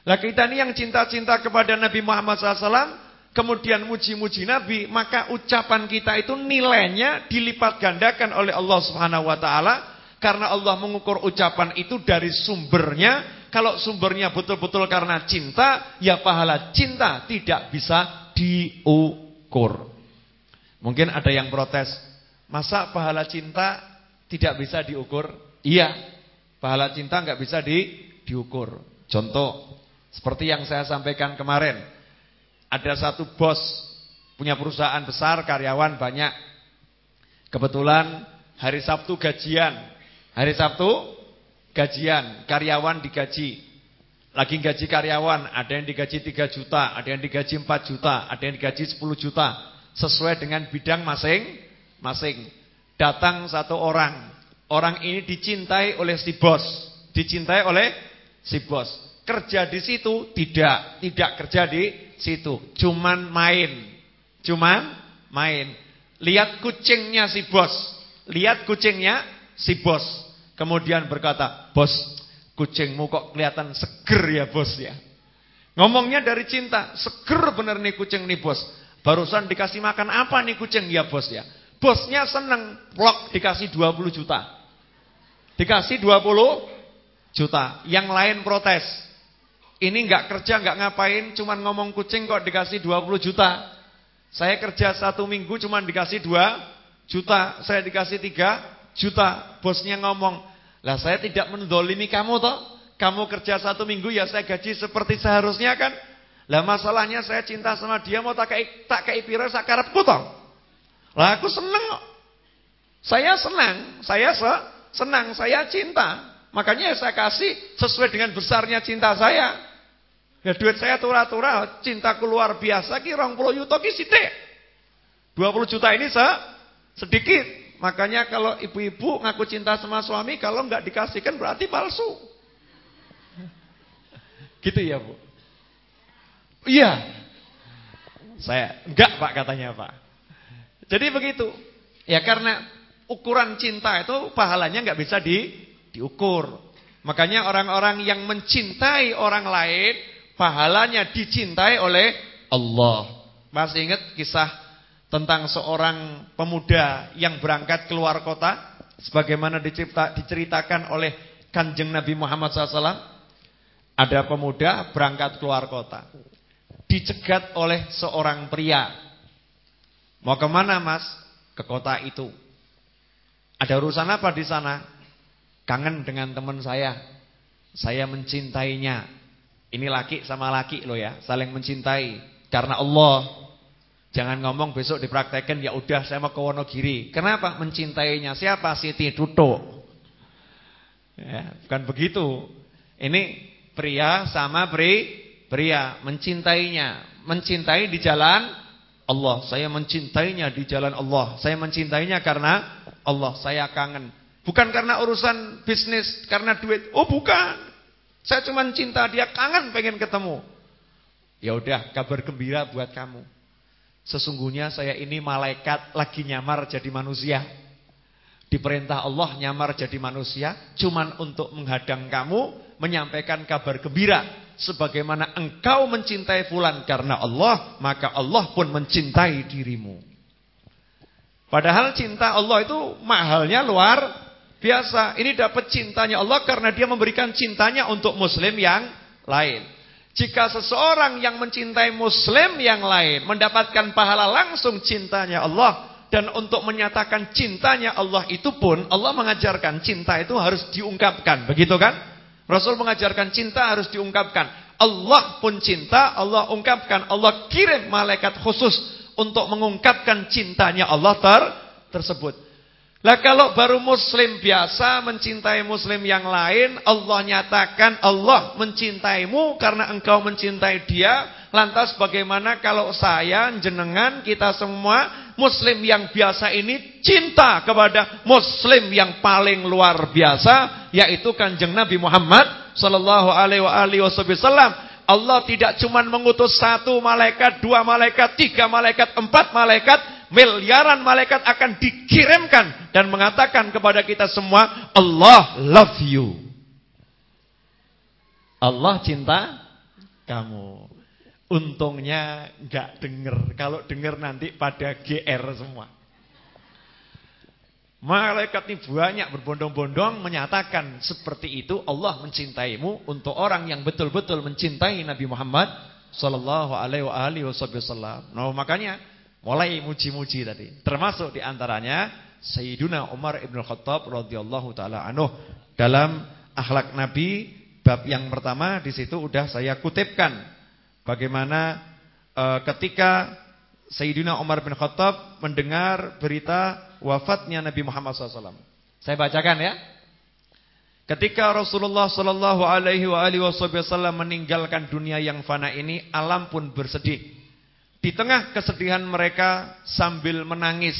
Lah kita ini yang cinta-cinta kepada Nabi Muhammad SAW, kemudian muji-muji Nabi, maka ucapan kita itu nilainya dilipat gandakan oleh Allah Subhanahu Wa Taala karena Allah mengukur ucapan itu dari sumbernya. Kalau sumbernya betul-betul karena cinta, ya pahala cinta tidak bisa diukur. Mungkin ada yang protes, masa pahala cinta tidak bisa diukur? Iya, pahala cinta nggak bisa di, diukur. Contoh, seperti yang saya sampaikan kemarin, ada satu bos punya perusahaan besar, karyawan banyak. Kebetulan hari Sabtu gajian, hari Sabtu gajian, karyawan digaji. Lagi gaji karyawan, ada yang digaji 3 juta, ada yang digaji 4 juta, ada yang digaji 10 juta. Sesuai dengan bidang masing-masing. Datang satu orang. Orang ini dicintai oleh si bos. Dicintai oleh si bos. Kerja di situ? Tidak. Tidak kerja di situ. Cuman main. Cuman main. Lihat kucingnya si bos. Lihat kucingnya si bos. Kemudian berkata, bos Kucingmu kok kelihatan seger ya bos ya. Ngomongnya dari cinta, seger bener nih kucing nih bos. Barusan dikasih makan apa nih kucing ya bos ya. Bosnya seneng, blok dikasih 20 juta. Dikasih 20 juta. Yang lain protes. Ini nggak kerja, nggak ngapain, cuman ngomong kucing kok dikasih 20 juta. Saya kerja satu minggu cuman dikasih 2 juta. Saya dikasih 3 juta. Bosnya ngomong, lah saya tidak mendolimi kamu toh. Kamu kerja satu minggu ya saya gaji seperti seharusnya kan. Lah masalahnya saya cinta sama dia mau tak kayak tak kayak pira sakarepku. Lah aku seneng. Saya senang, saya se senang, saya cinta. Makanya saya kasih sesuai dengan besarnya cinta saya. Ya duit saya turah-turah, cintaku luar biasa ki 20 juta ki sithik. 20 juta ini se sedikit. Makanya kalau ibu-ibu ngaku cinta sama suami, kalau nggak dikasihkan berarti palsu. Gitu ya bu? Iya. Saya enggak pak katanya pak. Jadi begitu. Ya karena ukuran cinta itu pahalanya nggak bisa di, diukur. Makanya orang-orang yang mencintai orang lain, pahalanya dicintai oleh Allah. Masih ingat kisah tentang seorang pemuda yang berangkat keluar kota sebagaimana dicerita, diceritakan oleh Kanjeng Nabi Muhammad SAW ada pemuda berangkat keluar kota dicegat oleh seorang pria. Mau ke mana mas? Ke kota itu. Ada urusan apa di sana? Kangen dengan teman saya. Saya mencintainya. Ini laki sama laki loh ya saling mencintai. Karena Allah Jangan ngomong besok dipraktekkan ya udah saya mau ke Wonogiri. Kenapa? Mencintainya siapa? Siti Duto. Ya, bukan begitu. Ini pria sama pri, pria mencintainya, mencintai di jalan Allah. Saya mencintainya di jalan Allah. Saya mencintainya karena Allah. Saya kangen. Bukan karena urusan bisnis, karena duit. Oh, bukan. Saya cuma cinta dia kangen pengen ketemu. Ya udah, kabar gembira buat kamu. Sesungguhnya saya ini malaikat lagi nyamar jadi manusia. Diperintah Allah nyamar jadi manusia cuman untuk menghadang kamu menyampaikan kabar gembira sebagaimana engkau mencintai fulan karena Allah, maka Allah pun mencintai dirimu. Padahal cinta Allah itu mahalnya luar biasa. Ini dapat cintanya Allah karena dia memberikan cintanya untuk muslim yang lain. Jika seseorang yang mencintai muslim yang lain mendapatkan pahala langsung cintanya Allah dan untuk menyatakan cintanya Allah itu pun Allah mengajarkan cinta itu harus diungkapkan, begitu kan? Rasul mengajarkan cinta harus diungkapkan. Allah pun cinta, Allah ungkapkan, Allah kirim malaikat khusus untuk mengungkapkan cintanya Allah ter tersebut. Lah kalau baru muslim biasa mencintai muslim yang lain, Allah nyatakan Allah mencintaimu karena engkau mencintai dia. Lantas bagaimana kalau saya, jenengan, kita semua muslim yang biasa ini cinta kepada muslim yang paling luar biasa yaitu Kanjeng Nabi Muhammad sallallahu alaihi wasallam. Allah tidak cuma mengutus satu malaikat, dua malaikat, tiga malaikat, empat malaikat, miliaran malaikat akan dikirimkan dan mengatakan kepada kita semua, Allah love you. Allah cinta kamu. Untungnya nggak denger. Kalau denger nanti pada GR semua. Malaikat ini banyak berbondong-bondong menyatakan seperti itu Allah mencintaimu untuk orang yang betul-betul mencintai Nabi Muhammad sallallahu alaihi wasallam. Nah, makanya Mulai muji-muji tadi. Termasuk di antaranya Sayyiduna Umar Ibn Khattab radhiyallahu taala anhu dalam akhlak Nabi bab yang pertama di situ udah saya kutipkan bagaimana e, ketika Sayyidina Umar bin Khattab mendengar berita wafatnya Nabi Muhammad SAW. Saya bacakan ya. Ketika Rasulullah Sallallahu Alaihi Wasallam meninggalkan dunia yang fana ini, alam pun bersedih. Di tengah kesedihan mereka sambil menangis,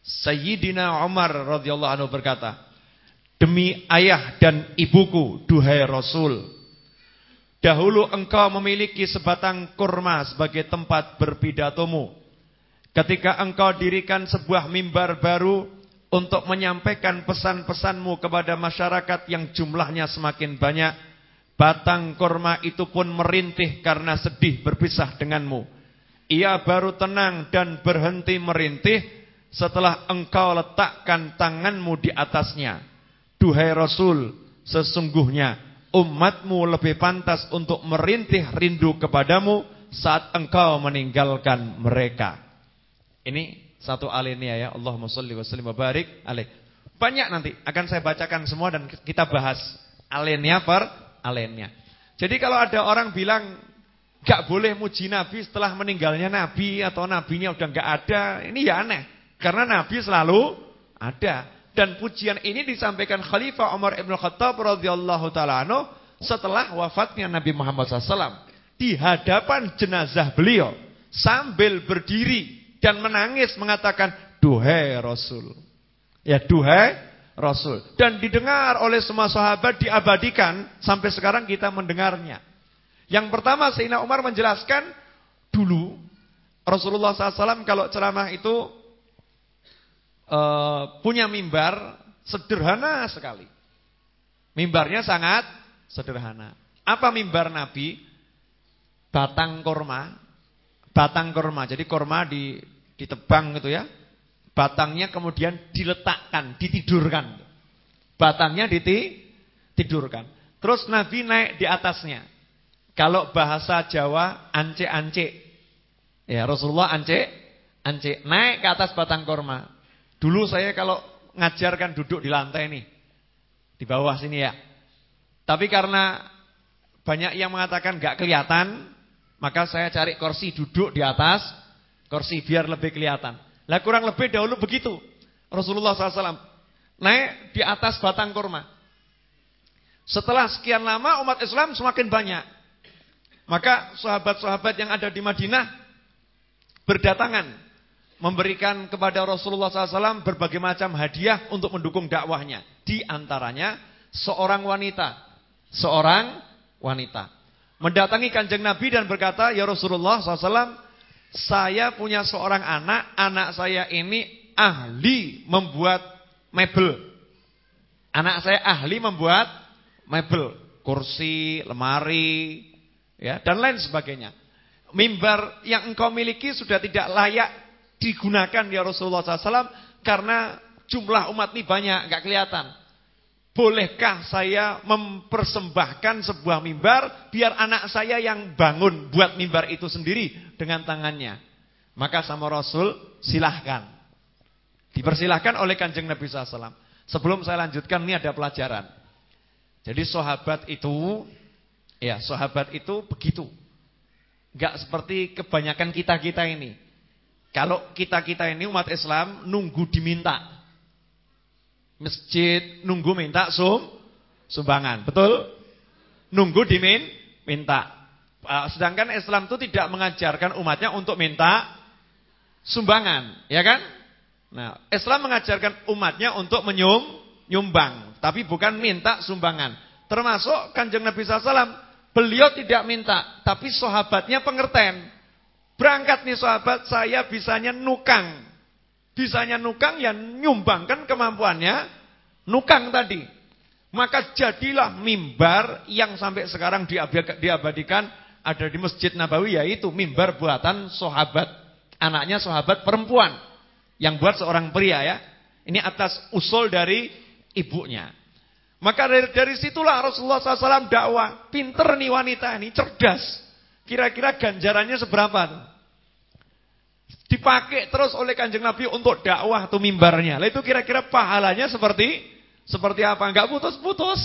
Sayyidina Umar radhiyallahu anhu berkata, "Demi ayah dan ibuku, duhai Rasul, dahulu engkau memiliki sebatang kurma sebagai tempat berpidatomu. Ketika engkau dirikan sebuah mimbar baru untuk menyampaikan pesan-pesanmu kepada masyarakat yang jumlahnya semakin banyak, batang kurma itu pun merintih karena sedih berpisah denganmu." Ia baru tenang dan berhenti merintih setelah engkau letakkan tanganmu di atasnya. Duhai Rasul, sesungguhnya umatmu lebih pantas untuk merintih rindu kepadamu saat engkau meninggalkan mereka. Ini satu alinea ya. Allahumma salli wa sallim wa barik alaih. Banyak nanti akan saya bacakan semua dan kita bahas alinea per alinea. Jadi kalau ada orang bilang Gak boleh muji Nabi setelah meninggalnya Nabi atau Nabinya udah gak ada. Ini ya aneh. Karena Nabi selalu ada. Dan pujian ini disampaikan Khalifah Umar Ibn Khattab radhiyallahu taala setelah wafatnya Nabi Muhammad SAW. Di hadapan jenazah beliau. Sambil berdiri dan menangis mengatakan, Duhai Rasul. Ya duhai Rasul. Dan didengar oleh semua sahabat diabadikan. Sampai sekarang kita mendengarnya. Yang pertama Sayyidina Umar menjelaskan dulu Rasulullah SAW kalau ceramah itu uh, punya mimbar sederhana sekali. Mimbarnya sangat sederhana. Apa mimbar Nabi? Batang korma. Batang korma. Jadi korma di, ditebang gitu ya. Batangnya kemudian diletakkan, ditidurkan. Batangnya ditidurkan. Terus Nabi naik di atasnya. Kalau bahasa Jawa ance-ance. Ya, Rasulullah ance, ance naik ke atas batang korma. Dulu saya kalau ngajarkan duduk di lantai nih. Di bawah sini ya. Tapi karena banyak yang mengatakan gak kelihatan, maka saya cari kursi duduk di atas kursi biar lebih kelihatan. Lah kurang lebih dahulu begitu. Rasulullah SAW naik di atas batang korma. Setelah sekian lama umat Islam semakin banyak. Maka sahabat-sahabat yang ada di Madinah berdatangan memberikan kepada Rasulullah SAW berbagai macam hadiah untuk mendukung dakwahnya. Di antaranya seorang wanita, seorang wanita mendatangi kanjeng Nabi dan berkata, Ya Rasulullah SAW, saya punya seorang anak, anak saya ini ahli membuat mebel. Anak saya ahli membuat mebel, kursi, lemari, ya dan lain sebagainya. Mimbar yang engkau miliki sudah tidak layak digunakan ya Rasulullah SAW karena jumlah umat ini banyak, nggak kelihatan. Bolehkah saya mempersembahkan sebuah mimbar biar anak saya yang bangun buat mimbar itu sendiri dengan tangannya? Maka sama Rasul silahkan. Dipersilahkan oleh kanjeng Nabi SAW. Sebelum saya lanjutkan ini ada pelajaran. Jadi sahabat itu, ya sahabat itu begitu. Enggak seperti kebanyakan kita-kita ini. Kalau kita-kita ini umat Islam nunggu diminta masjid nunggu minta sum sumbangan. Betul? Nunggu dimin minta. Ah, sedangkan Islam itu tidak mengajarkan umatnya untuk minta sumbangan, ya kan? Nah, Islam mengajarkan umatnya untuk menyum nyumbang, tapi bukan minta sumbangan. Termasuk Kanjeng Nabi SAW, beliau tidak minta, tapi sahabatnya pengertian. Berangkat nih sahabat, saya bisanya nukang. Bisanya nukang ya nyumbangkan kemampuannya nukang tadi. Maka jadilah mimbar yang sampai sekarang diabadikan ada di Masjid Nabawi yaitu mimbar buatan sahabat. Anaknya sahabat perempuan yang buat seorang pria ya. Ini atas usul dari ibunya. Maka dari, dari situlah Rasulullah SAW dakwah. Pinter nih wanita ini, cerdas. Kira-kira ganjarannya seberapa tuh? Dipakai terus oleh kanjeng Nabi untuk dakwah tuh mimbarnya. Lalu itu kira-kira pahalanya seperti seperti apa? Enggak putus-putus.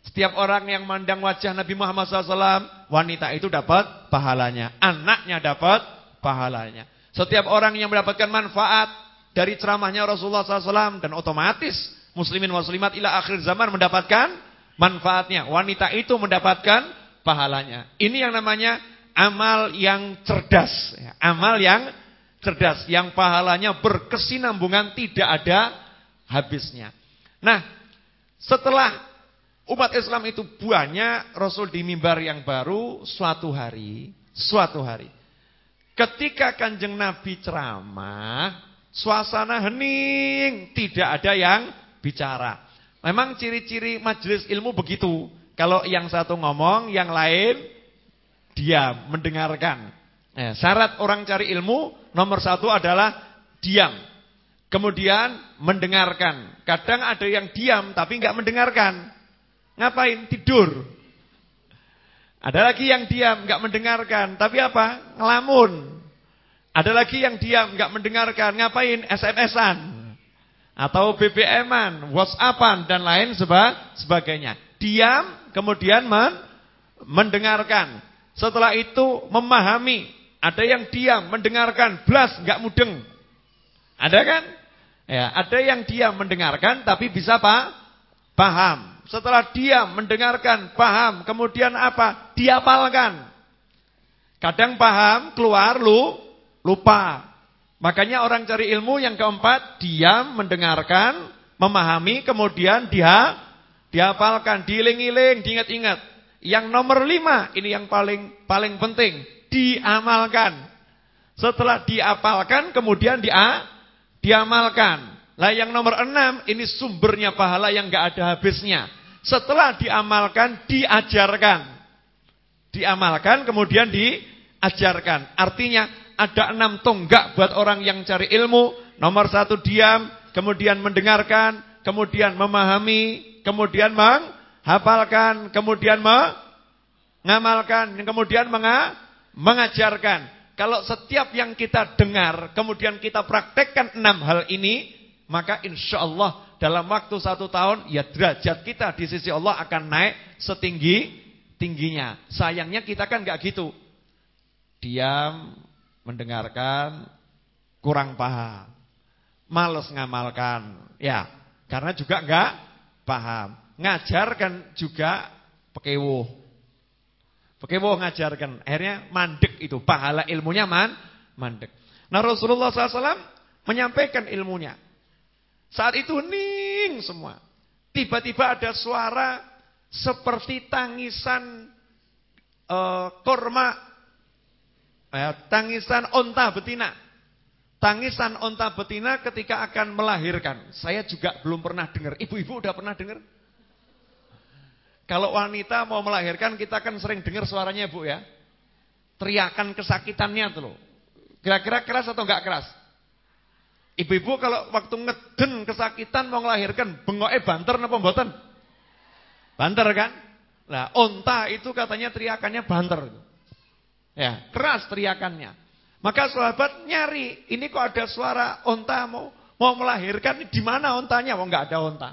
Setiap orang yang mandang wajah Nabi Muhammad SAW, wanita itu dapat pahalanya. Anaknya dapat pahalanya. Setiap orang yang mendapatkan manfaat dari ceramahnya Rasulullah SAW dan otomatis muslimin muslimat ila akhir zaman mendapatkan manfaatnya. Wanita itu mendapatkan pahalanya. Ini yang namanya amal yang cerdas. Amal yang cerdas yang pahalanya berkesinambungan tidak ada habisnya. Nah, setelah umat Islam itu buahnya Rasul di mimbar yang baru suatu hari, suatu hari. Ketika Kanjeng Nabi ceramah, suasana hening, tidak ada yang bicara. Memang ciri-ciri majelis ilmu begitu. Kalau yang satu ngomong, yang lain diam, mendengarkan. Eh, syarat orang cari ilmu nomor satu adalah diam. Kemudian mendengarkan. Kadang ada yang diam tapi nggak mendengarkan. Ngapain? Tidur. Ada lagi yang diam nggak mendengarkan, tapi apa? Ngelamun. Ada lagi yang diam nggak mendengarkan, ngapain? SMS-an atau BBM-an, WhatsApp-an dan lain sebagainya. Diam, kemudian men mendengarkan. Setelah itu memahami ada yang diam, mendengarkan, blas, nggak mudeng. Ada kan? Ya, ada yang diam mendengarkan tapi bisa pak paham. Setelah diam mendengarkan, paham, kemudian apa? Diapalkan. Kadang paham, keluar lu lupa. Makanya orang cari ilmu yang keempat, diam, mendengarkan, memahami, kemudian dia diapalkan, diiling-iling, diingat-ingat. Yang nomor lima, ini yang paling paling penting diamalkan. Setelah diapalkan kemudian dia diamalkan. Lah yang nomor enam ini sumbernya pahala yang enggak ada habisnya. Setelah diamalkan diajarkan. Diamalkan kemudian diajarkan. Artinya ada enam tonggak buat orang yang cari ilmu. Nomor satu diam, kemudian mendengarkan, kemudian memahami, kemudian menghafalkan, kemudian mengamalkan, kemudian menga mengajarkan. Kalau setiap yang kita dengar, kemudian kita praktekkan enam hal ini, maka insya Allah dalam waktu satu tahun, ya derajat kita di sisi Allah akan naik setinggi tingginya. Sayangnya kita kan nggak gitu. Diam, mendengarkan, kurang paham. Males ngamalkan. Ya, karena juga nggak paham. Ngajarkan juga pekewuh. Pekewo ngajarkan. Akhirnya mandek itu. Pahala ilmunya man, mandek. Nah Rasulullah SAW menyampaikan ilmunya. Saat itu ning semua. Tiba-tiba ada suara seperti tangisan uh, korma. Eh, tangisan onta betina. Tangisan onta betina ketika akan melahirkan. Saya juga belum pernah dengar. Ibu-ibu udah pernah dengar? Kalau wanita mau melahirkan kita kan sering dengar suaranya Bu ya. Teriakan kesakitannya tuh loh. Kira-kira keras atau enggak keras? Ibu-ibu kalau waktu ngeden kesakitan mau melahirkan, bengoke banter napa mboten? Banter kan? Nah, onta itu katanya teriakannya banter. Ya, keras teriakannya. Maka sahabat nyari, ini kok ada suara onta mau mau melahirkan di mana ontanya? Mau nggak ada onta.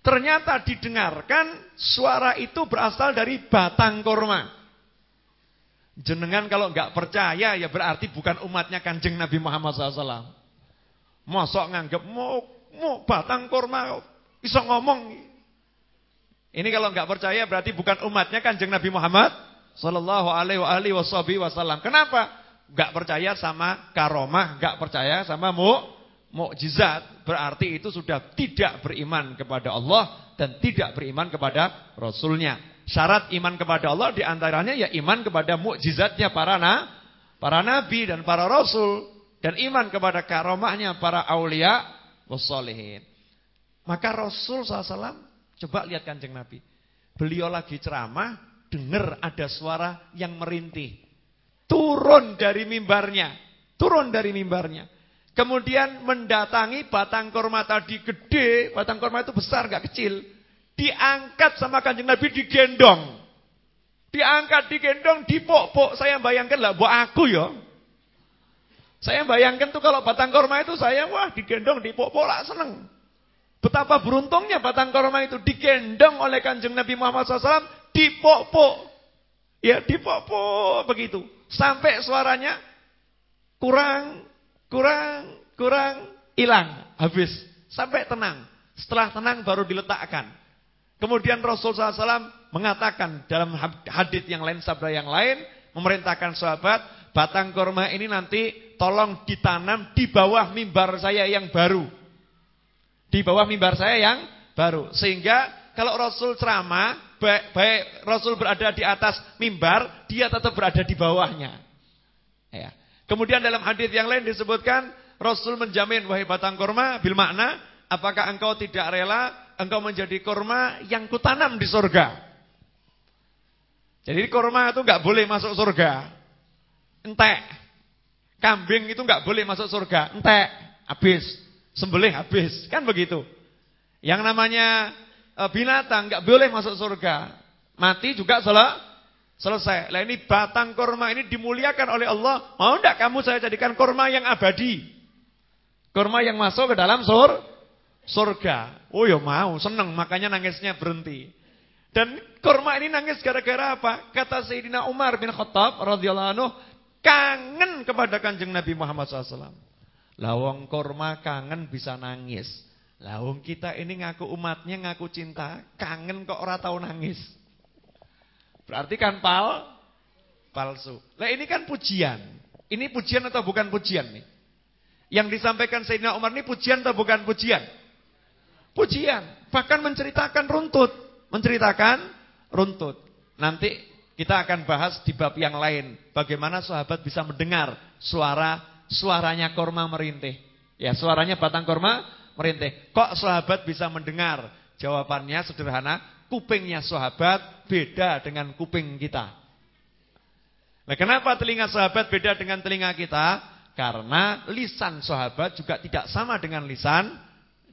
Ternyata didengarkan suara itu berasal dari batang korma. Jenengan kalau nggak percaya ya berarti bukan umatnya kanjeng Nabi Muhammad SAW. Mosok nganggep mau mau batang korma bisa ngomong. Ini kalau nggak percaya berarti bukan umatnya kanjeng Nabi Muhammad Sallallahu Alaihi Wasallam. Kenapa? Nggak percaya sama karomah, nggak percaya sama mu mukjizat, berarti itu sudah tidak beriman kepada Allah dan tidak beriman kepada Rasulnya. Syarat iman kepada Allah di antaranya ya iman kepada mukjizatnya para na, para nabi dan para rasul dan iman kepada karomahnya para aulia wassalihin. Maka Rasul SAW coba lihat kanjeng Nabi. Beliau lagi ceramah, dengar ada suara yang merintih. Turun dari mimbarnya, turun dari mimbarnya. Kemudian mendatangi batang korma tadi gede, batang korma itu besar gak kecil. Diangkat sama kanjeng Nabi digendong. Diangkat, digendong, dipok-pok. Saya bayangkan lah, buat aku ya. Saya bayangkan tuh kalau batang korma itu saya, wah digendong, dipok-pok lah seneng. Betapa beruntungnya batang korma itu digendong oleh kanjeng Nabi Muhammad SAW, dipok-pok. Ya dipok-pok begitu. Sampai suaranya kurang kurang, kurang, hilang, habis. Sampai tenang. Setelah tenang baru diletakkan. Kemudian Rasul SAW mengatakan dalam hadis yang lain, sabda yang lain, memerintahkan sahabat, batang korma ini nanti tolong ditanam di bawah mimbar saya yang baru. Di bawah mimbar saya yang baru. Sehingga kalau Rasul ceramah, baik, baik Rasul berada di atas mimbar, dia tetap berada di bawahnya. Ya. Kemudian dalam hadis yang lain disebutkan Rasul menjamin wahai batang korma bil makna apakah engkau tidak rela engkau menjadi korma yang kutanam di surga. Jadi korma itu nggak boleh masuk surga. Entek. Kambing itu nggak boleh masuk surga. Entek. Habis. Sembelih habis. Kan begitu. Yang namanya binatang nggak boleh masuk surga. Mati juga salah Selesai. Lah ini batang korma ini dimuliakan oleh Allah. Mau tidak kamu saya jadikan korma yang abadi? Korma yang masuk ke dalam sur surga. Oh ya mau, senang. Makanya nangisnya berhenti. Dan korma ini nangis gara-gara apa? Kata Sayyidina Umar bin Khattab radhiyallahu anhu, kangen kepada kanjeng Nabi Muhammad SAW. Lawang korma kangen bisa nangis. Lawang kita ini ngaku umatnya ngaku cinta, kangen kok ora tahu nangis. Berarti kan pal palsu. Nah ini kan pujian. Ini pujian atau bukan pujian nih? Yang disampaikan Sayyidina Umar ini pujian atau bukan pujian? Pujian. Bahkan menceritakan runtut. Menceritakan runtut. Nanti kita akan bahas di bab yang lain. Bagaimana sahabat bisa mendengar suara suaranya korma merintih. Ya suaranya batang korma merintih. Kok sahabat bisa mendengar? Jawabannya sederhana kupingnya sahabat beda dengan kuping kita. Nah, kenapa telinga sahabat beda dengan telinga kita? Karena lisan sahabat juga tidak sama dengan lisan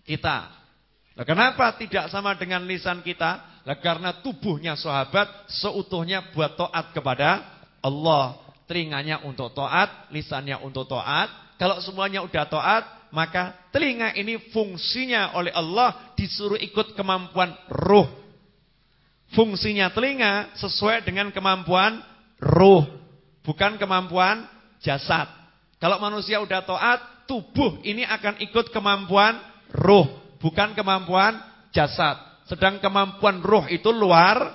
kita. Nah, kenapa tidak sama dengan lisan kita? Nah, karena tubuhnya sahabat seutuhnya buat taat kepada Allah. Telinganya untuk taat, lisannya untuk taat. Kalau semuanya udah taat, maka telinga ini fungsinya oleh Allah disuruh ikut kemampuan ruh Fungsinya telinga sesuai dengan kemampuan ruh, bukan kemampuan jasad. Kalau manusia udah toat, tubuh ini akan ikut kemampuan ruh, bukan kemampuan jasad. Sedang kemampuan ruh itu luar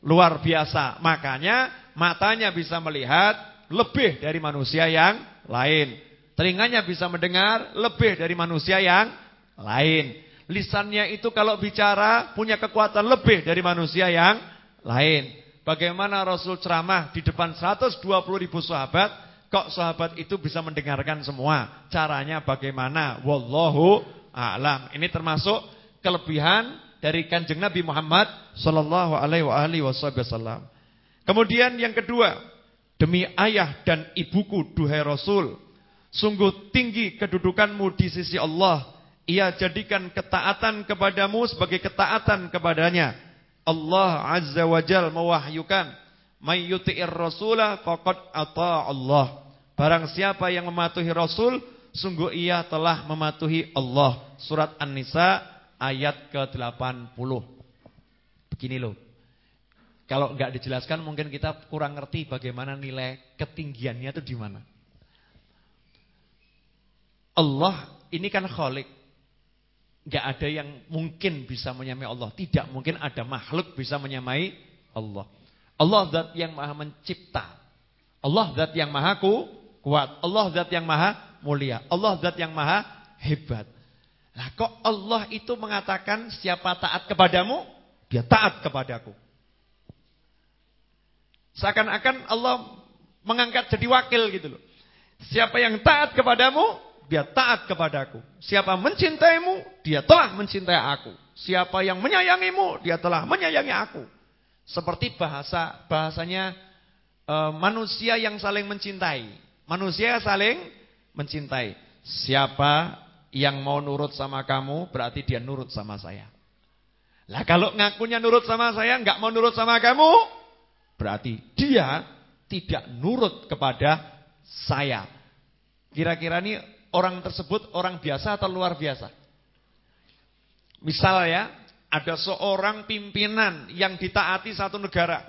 luar biasa. Makanya matanya bisa melihat lebih dari manusia yang lain. Telinganya bisa mendengar lebih dari manusia yang lain. Lisannya itu kalau bicara punya kekuatan lebih dari manusia yang lain. Bagaimana Rasul ceramah di depan 120 ribu sahabat, kok sahabat itu bisa mendengarkan semua? Caranya bagaimana? Wallahu a'lam. Ini termasuk kelebihan dari kanjeng Nabi Muhammad sallallahu alaihi wasallam. Kemudian yang kedua, demi ayah dan ibuku duhai Rasul, sungguh tinggi kedudukanmu di sisi Allah ia jadikan ketaatan kepadamu sebagai ketaatan kepadanya. Allah Azza wa Jal mewahyukan, "May yuti'ir rasulah faqad ata Allah." Barang siapa yang mematuhi Rasul, sungguh ia telah mematuhi Allah. Surat An-Nisa ayat ke-80. Begini loh. Kalau enggak dijelaskan mungkin kita kurang ngerti bagaimana nilai ketinggiannya itu di mana. Allah ini kan khalik. Enggak ada yang mungkin bisa menyamai Allah. Tidak mungkin ada makhluk bisa menyamai Allah. Allah zat yang maha mencipta. Allah zat yang maha kuat. Allah zat yang maha mulia. Allah zat yang maha hebat. Lah kok Allah itu mengatakan siapa taat kepadamu, dia taat kepadaku. Seakan-akan Allah mengangkat jadi wakil gitu loh. Siapa yang taat kepadamu, dia taat kepadaku. Siapa mencintaimu, dia telah mencintai aku. Siapa yang menyayangimu, dia telah menyayangi aku. Seperti bahasa bahasanya e, manusia yang saling mencintai. Manusia saling mencintai. Siapa yang mau nurut sama kamu, berarti dia nurut sama saya. Lah kalau ngakunya nurut sama saya, nggak mau nurut sama kamu, berarti dia tidak nurut kepada saya. Kira-kira ini orang tersebut orang biasa atau luar biasa? Misal ya, ada seorang pimpinan yang ditaati satu negara.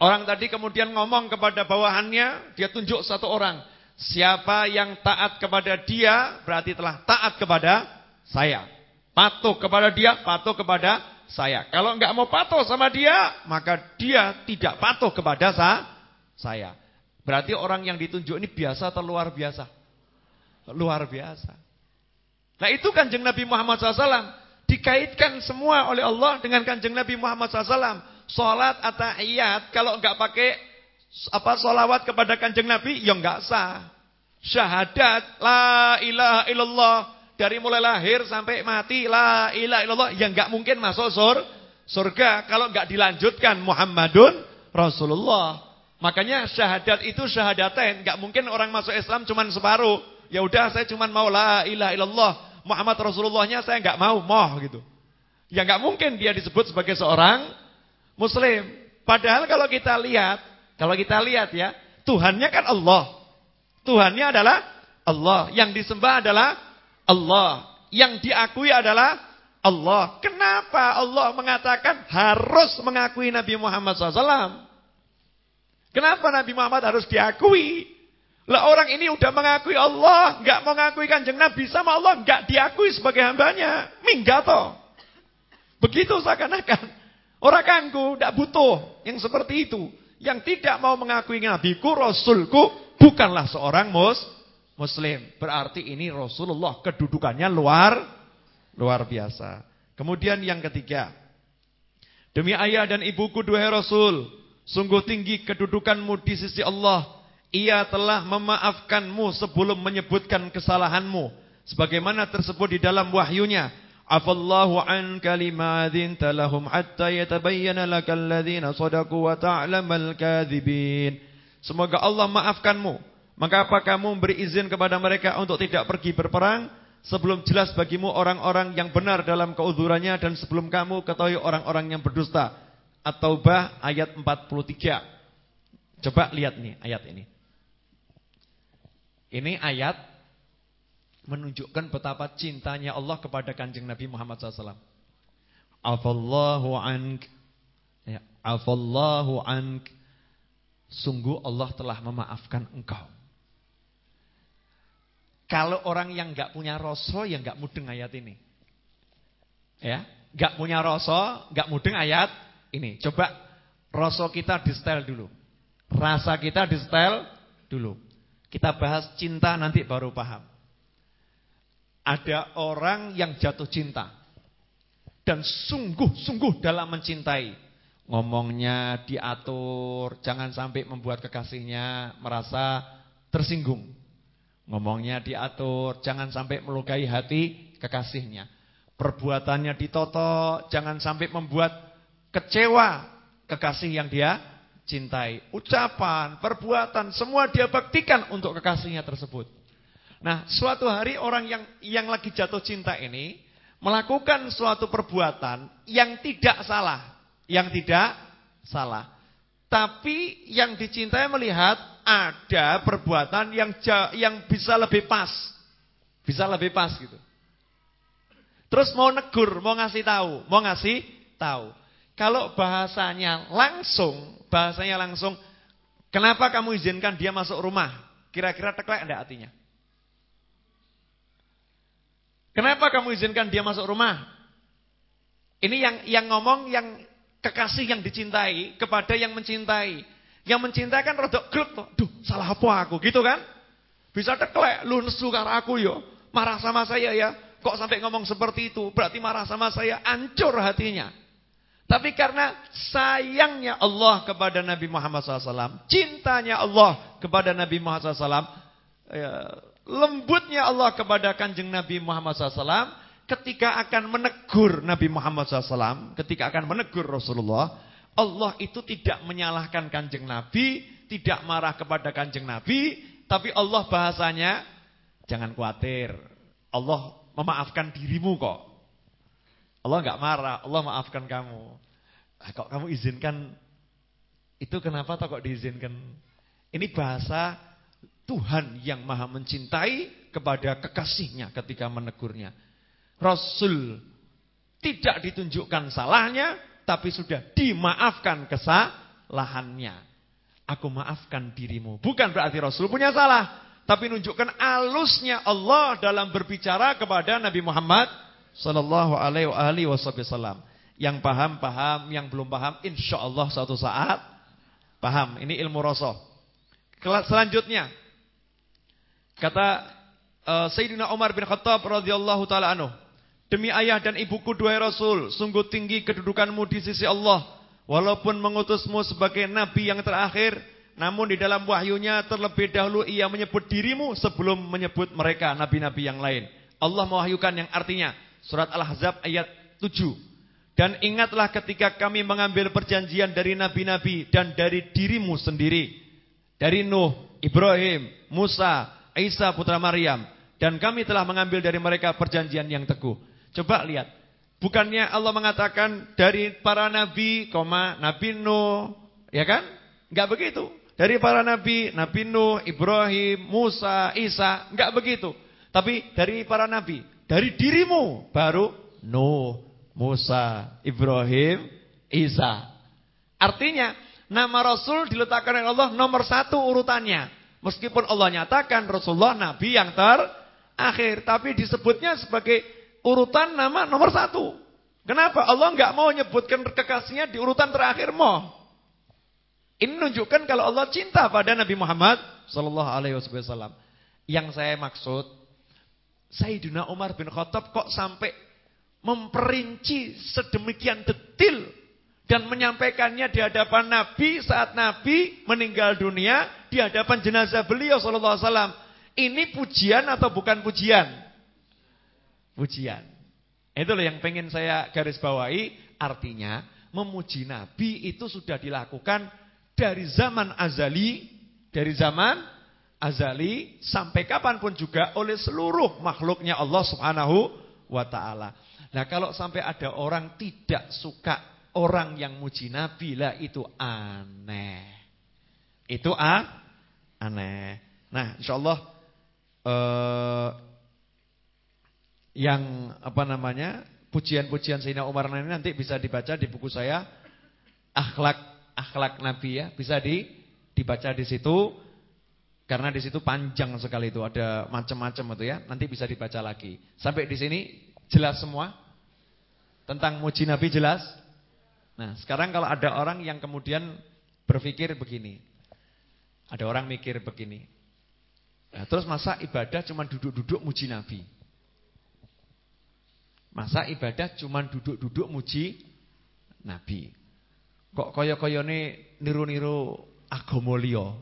Orang tadi kemudian ngomong kepada bawahannya, dia tunjuk satu orang. Siapa yang taat kepada dia, berarti telah taat kepada saya. Patuh kepada dia, patuh kepada saya. Kalau enggak mau patuh sama dia, maka dia tidak patuh kepada saya. Berarti orang yang ditunjuk ini biasa atau luar biasa? Luar biasa. Nah itu kanjeng Nabi Muhammad SAW. Dikaitkan semua oleh Allah dengan kanjeng Nabi Muhammad SAW. Sholat atau ayat kalau enggak pakai apa solawat kepada kanjeng Nabi, ya enggak sah. Syahadat, la ilaha illallah. Dari mulai lahir sampai mati, la ilaha illallah. Ya enggak mungkin masuk sur, surga kalau enggak dilanjutkan Muhammadun Rasulullah. Makanya syahadat itu syahadatain. Enggak mungkin orang masuk Islam cuma separuh. Ya udah saya cuma mau la ilaha illallah. Muhammad Rasulullahnya saya nggak mau, moh gitu. Ya nggak mungkin dia disebut sebagai seorang muslim. Padahal kalau kita lihat, kalau kita lihat ya, Tuhannya kan Allah. Tuhannya adalah Allah. Yang disembah adalah Allah. Yang diakui adalah Allah. Kenapa Allah mengatakan harus mengakui Nabi Muhammad SAW? Kenapa Nabi Muhammad harus diakui? Lah orang ini udah mengakui Allah, nggak mengakui kanjeng Nabi sama Allah, nggak diakui sebagai hambanya. Minggato. Begitu seakan-akan. Orang kangku, nggak butuh yang seperti itu. Yang tidak mau mengakui Nabiku, Rasulku, bukanlah seorang mus, Muslim. Berarti ini Rasulullah kedudukannya luar, luar biasa. Kemudian yang ketiga. Demi ayah dan ibuku, dua Rasul. Sungguh tinggi kedudukanmu di sisi Allah ia telah memaafkanmu sebelum menyebutkan kesalahanmu. Sebagaimana tersebut di dalam wahyunya. Afallahu an kalimadin talahum hatta yatabayyana lakal ladhina sadaku wa ta'lamal kadhibin. Semoga Allah maafkanmu. Maka apa kamu beri izin kepada mereka untuk tidak pergi berperang sebelum jelas bagimu orang-orang yang benar dalam keuzurannya dan sebelum kamu ketahui orang-orang yang berdusta. At-Taubah ayat 43. Coba lihat nih ayat ini. Ini ayat menunjukkan betapa cintanya Allah kepada kanjeng Nabi Muhammad SAW. Afallahu ank. Ya, afallahu ank. Sungguh Allah telah memaafkan engkau. Kalau orang yang nggak punya rasa ya nggak mudeng ayat ini. Ya, nggak punya rasa, nggak mudeng ayat ini. Coba rasa kita di style dulu. Rasa kita di style dulu. Kita bahas cinta nanti baru paham. Ada orang yang jatuh cinta. Dan sungguh-sungguh dalam mencintai. Ngomongnya diatur. Jangan sampai membuat kekasihnya merasa tersinggung. Ngomongnya diatur. Jangan sampai melukai hati kekasihnya. Perbuatannya ditoto. Jangan sampai membuat kecewa kekasih yang dia cintai. Ucapan, perbuatan, semua dia baktikan untuk kekasihnya tersebut. Nah, suatu hari orang yang yang lagi jatuh cinta ini melakukan suatu perbuatan yang tidak salah. yang tidak salah. Tapi yang dicintai melihat ada perbuatan yang yang bisa lebih pas. Bisa lebih pas gitu. Terus mau negur, mau ngasih tahu, mau ngasih tahu. Kalau bahasanya langsung, bahasanya langsung, kenapa kamu izinkan dia masuk rumah? Kira-kira teklek enggak artinya? Kenapa kamu izinkan dia masuk rumah? Ini yang yang ngomong yang kekasih yang dicintai kepada yang mencintai. Yang mencintai kan rodok gluk tuh. Salah apa aku gitu kan? Bisa teklek, lu nesu karo aku yo. Marah sama saya ya. Kok sampai ngomong seperti itu? Berarti marah sama saya, ancur hatinya. Tapi karena sayangnya Allah kepada Nabi Muhammad SAW, cintanya Allah kepada Nabi Muhammad SAW, ya, lembutnya Allah kepada kanjeng Nabi Muhammad SAW, ketika akan menegur Nabi Muhammad SAW, ketika akan menegur Rasulullah, Allah itu tidak menyalahkan kanjeng Nabi, tidak marah kepada kanjeng Nabi, tapi Allah bahasanya, jangan khawatir, Allah memaafkan dirimu kok. Allah nggak marah, Allah maafkan kamu. Nah, kok kamu izinkan, itu kenapa kok diizinkan? Ini bahasa Tuhan yang maha mencintai kepada kekasihnya ketika menegurnya. Rasul tidak ditunjukkan salahnya, tapi sudah dimaafkan kesalahannya. Aku maafkan dirimu. Bukan berarti Rasul punya salah. Tapi menunjukkan alusnya Allah dalam berbicara kepada Nabi Muhammad Sallallahu alaihi wasallam. Yang paham, paham. Yang belum paham, insya Allah suatu saat paham. Ini ilmu rasul. Selanjutnya. Kata uh, Sayyidina Umar bin Khattab radhiyallahu taala anhu. Demi ayah dan ibuku dua Rasul, sungguh tinggi kedudukanmu di sisi Allah. Walaupun mengutusmu sebagai nabi yang terakhir, namun di dalam wahyunya terlebih dahulu ia menyebut dirimu sebelum menyebut mereka nabi-nabi yang lain. Allah mewahyukan yang artinya surat Al-Ahzab ayat 7. Dan ingatlah ketika kami mengambil perjanjian dari nabi-nabi dan dari dirimu sendiri. Dari Nuh, Ibrahim, Musa, Isa putra Maryam. Dan kami telah mengambil dari mereka perjanjian yang teguh. Coba lihat. Bukannya Allah mengatakan dari para nabi, koma, Nabi Nuh, ya kan? Enggak begitu. Dari para nabi, Nabi Nuh, Ibrahim, Musa, Isa, enggak begitu. Tapi dari para nabi, dari dirimu baru Nuh, Musa, Ibrahim, Isa. Artinya, nama Rasul diletakkan oleh Allah nomor satu urutannya. Meskipun Allah nyatakan Rasulullah Nabi yang terakhir. Tapi disebutnya sebagai urutan nama nomor satu. Kenapa? Allah nggak mau menyebutkan kekasihnya di urutan terakhir mau. Ini menunjukkan kalau Allah cinta pada Nabi Muhammad Sallallahu Alaihi Wasallam. Yang saya maksud, Sayyidina Umar bin Khattab kok sampai memperinci sedemikian detil dan menyampaikannya di hadapan Nabi saat Nabi meninggal dunia di hadapan jenazah beliau Sallallahu Alaihi Wasallam. Ini pujian atau bukan pujian? pujian. Itu loh yang pengen saya garis bawahi. Artinya memuji Nabi itu sudah dilakukan dari zaman azali. Dari zaman azali sampai kapan pun juga oleh seluruh makhluknya Allah subhanahu wa ta'ala. Nah kalau sampai ada orang tidak suka orang yang muji Nabi lah itu aneh. Itu ah, aneh. Nah insya Allah eh, yang apa namanya pujian-pujian Sayyidina Umar ini nanti bisa dibaca di buku saya akhlak akhlak Nabi ya bisa di dibaca di situ karena di situ panjang sekali itu ada macam-macam itu ya. Nanti bisa dibaca lagi. Sampai di sini jelas semua? Tentang muji Nabi jelas? Nah sekarang kalau ada orang yang kemudian berpikir begini ada orang mikir begini nah, terus masa ibadah cuma duduk-duduk muji Nabi? Masa ibadah cuma duduk-duduk muji Nabi. Kok kaya-kayane niru-niru agama liya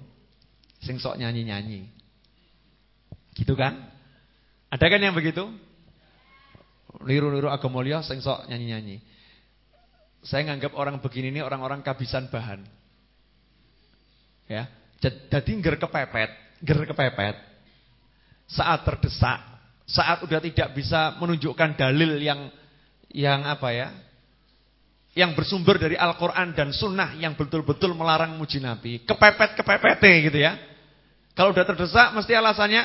sing sok nyanyi-nyanyi. Gitu kan? Ada kan yang begitu? Niru-niru agama liya sing sok nyanyi-nyanyi. Saya nganggap orang begini ini orang-orang kabisan bahan. Ya, jadi nger kepepet, nger kepepet. Saat terdesak saat udah tidak bisa menunjukkan dalil yang yang apa ya? yang bersumber dari Al-Quran dan Sunnah yang betul-betul melarang muji Nabi. Kepepet-kepepete gitu ya. Kalau udah terdesak mesti alasannya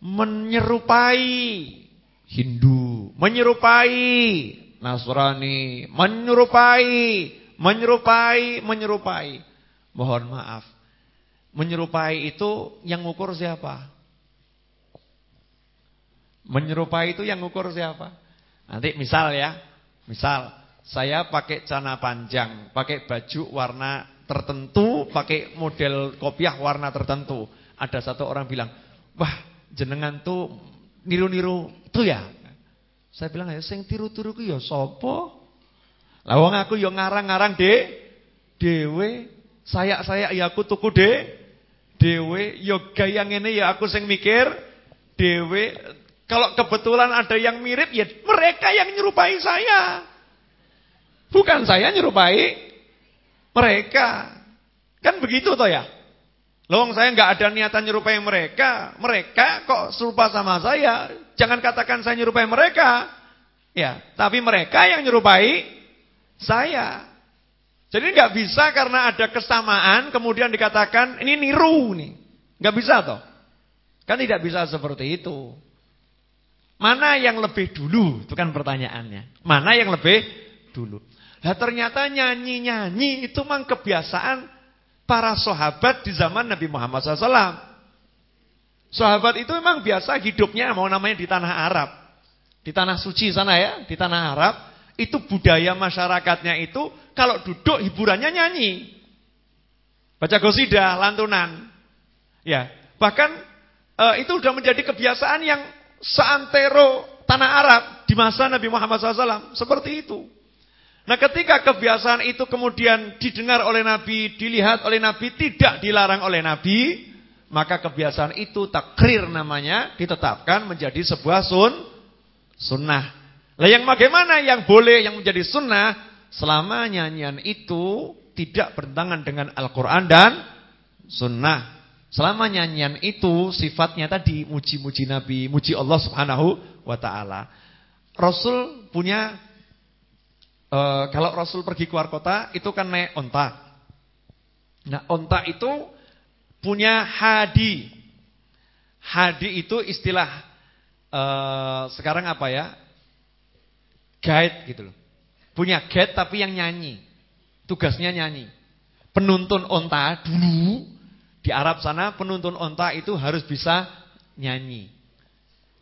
menyerupai Hindu, menyerupai Nasrani, menyerupai, menyerupai, menyerupai. Mohon maaf. Menyerupai itu yang ngukur siapa? Menyerupai itu yang ngukur siapa? Nanti misal ya, misal saya pakai celana panjang, pakai baju warna tertentu, pakai model kopiah warna tertentu. Ada satu orang bilang, "Wah, jenengan tuh niru-niru tuh ya." Saya bilang, "Ya sing tiru-tiru ku ya sapa?" Lah wong aku ya ngarang-ngarang de dhewe, saya-saya ya aku tuku de dhewe, ya gaya ngene ya aku sing mikir dhewe. Kalau kebetulan ada yang mirip ya mereka yang nyerupai saya. Bukan saya nyerupai mereka. Kan begitu toh ya? Loh saya nggak ada niatan nyerupai mereka. Mereka kok serupa sama saya. Jangan katakan saya nyerupai mereka. Ya, tapi mereka yang nyerupai saya. Jadi nggak bisa karena ada kesamaan kemudian dikatakan ini niru nih. nggak bisa toh. Kan tidak bisa seperti itu. Mana yang lebih dulu? Itu kan pertanyaannya. Mana yang lebih dulu? Nah ternyata nyanyi-nyanyi itu memang kebiasaan para sahabat di zaman Nabi Muhammad SAW. Sahabat itu memang biasa hidupnya mau namanya di tanah Arab. Di tanah suci sana ya, di tanah Arab. Itu budaya masyarakatnya itu kalau duduk hiburannya nyanyi. Baca gosidah, lantunan. Ya, bahkan e, itu sudah menjadi kebiasaan yang seantero tanah Arab di masa Nabi Muhammad SAW. Seperti itu. Nah ketika kebiasaan itu kemudian didengar oleh Nabi, dilihat oleh Nabi, tidak dilarang oleh Nabi, maka kebiasaan itu takrir namanya, ditetapkan menjadi sebuah sun, sunnah. Lah yang bagaimana yang boleh, yang menjadi sunnah, selama nyanyian itu tidak bertentangan dengan Al-Quran dan sunnah. Selama nyanyian itu sifatnya tadi muji-muji Nabi, muji Allah subhanahu wa ta'ala. Rasul punya e, kalau Rasul pergi keluar kota itu kan naik onta. Nah, onta itu punya hadi. Hadi itu istilah e, sekarang apa ya? Guide gitu loh. Punya guide tapi yang nyanyi. Tugasnya nyanyi. Penuntun onta dulu di Arab sana penuntun onta itu harus bisa nyanyi.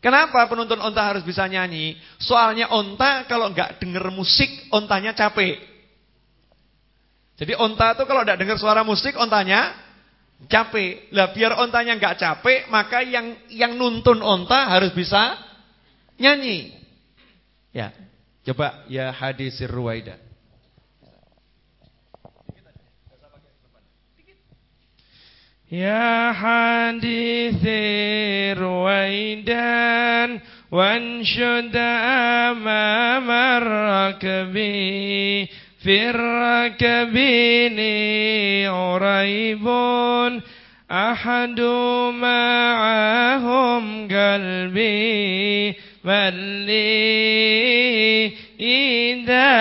Kenapa penuntun onta harus bisa nyanyi? Soalnya onta kalau nggak denger musik, ontanya capek. Jadi onta itu kalau nggak dengar suara musik, ontanya capek. Lah biar ontanya nggak capek, maka yang yang nuntun onta harus bisa nyanyi. Ya, coba ya hadis Ruwaida. يا حديث رويدا وانشد أمام الركب في الركب عريب أحد معهم قلبي. من لي إذا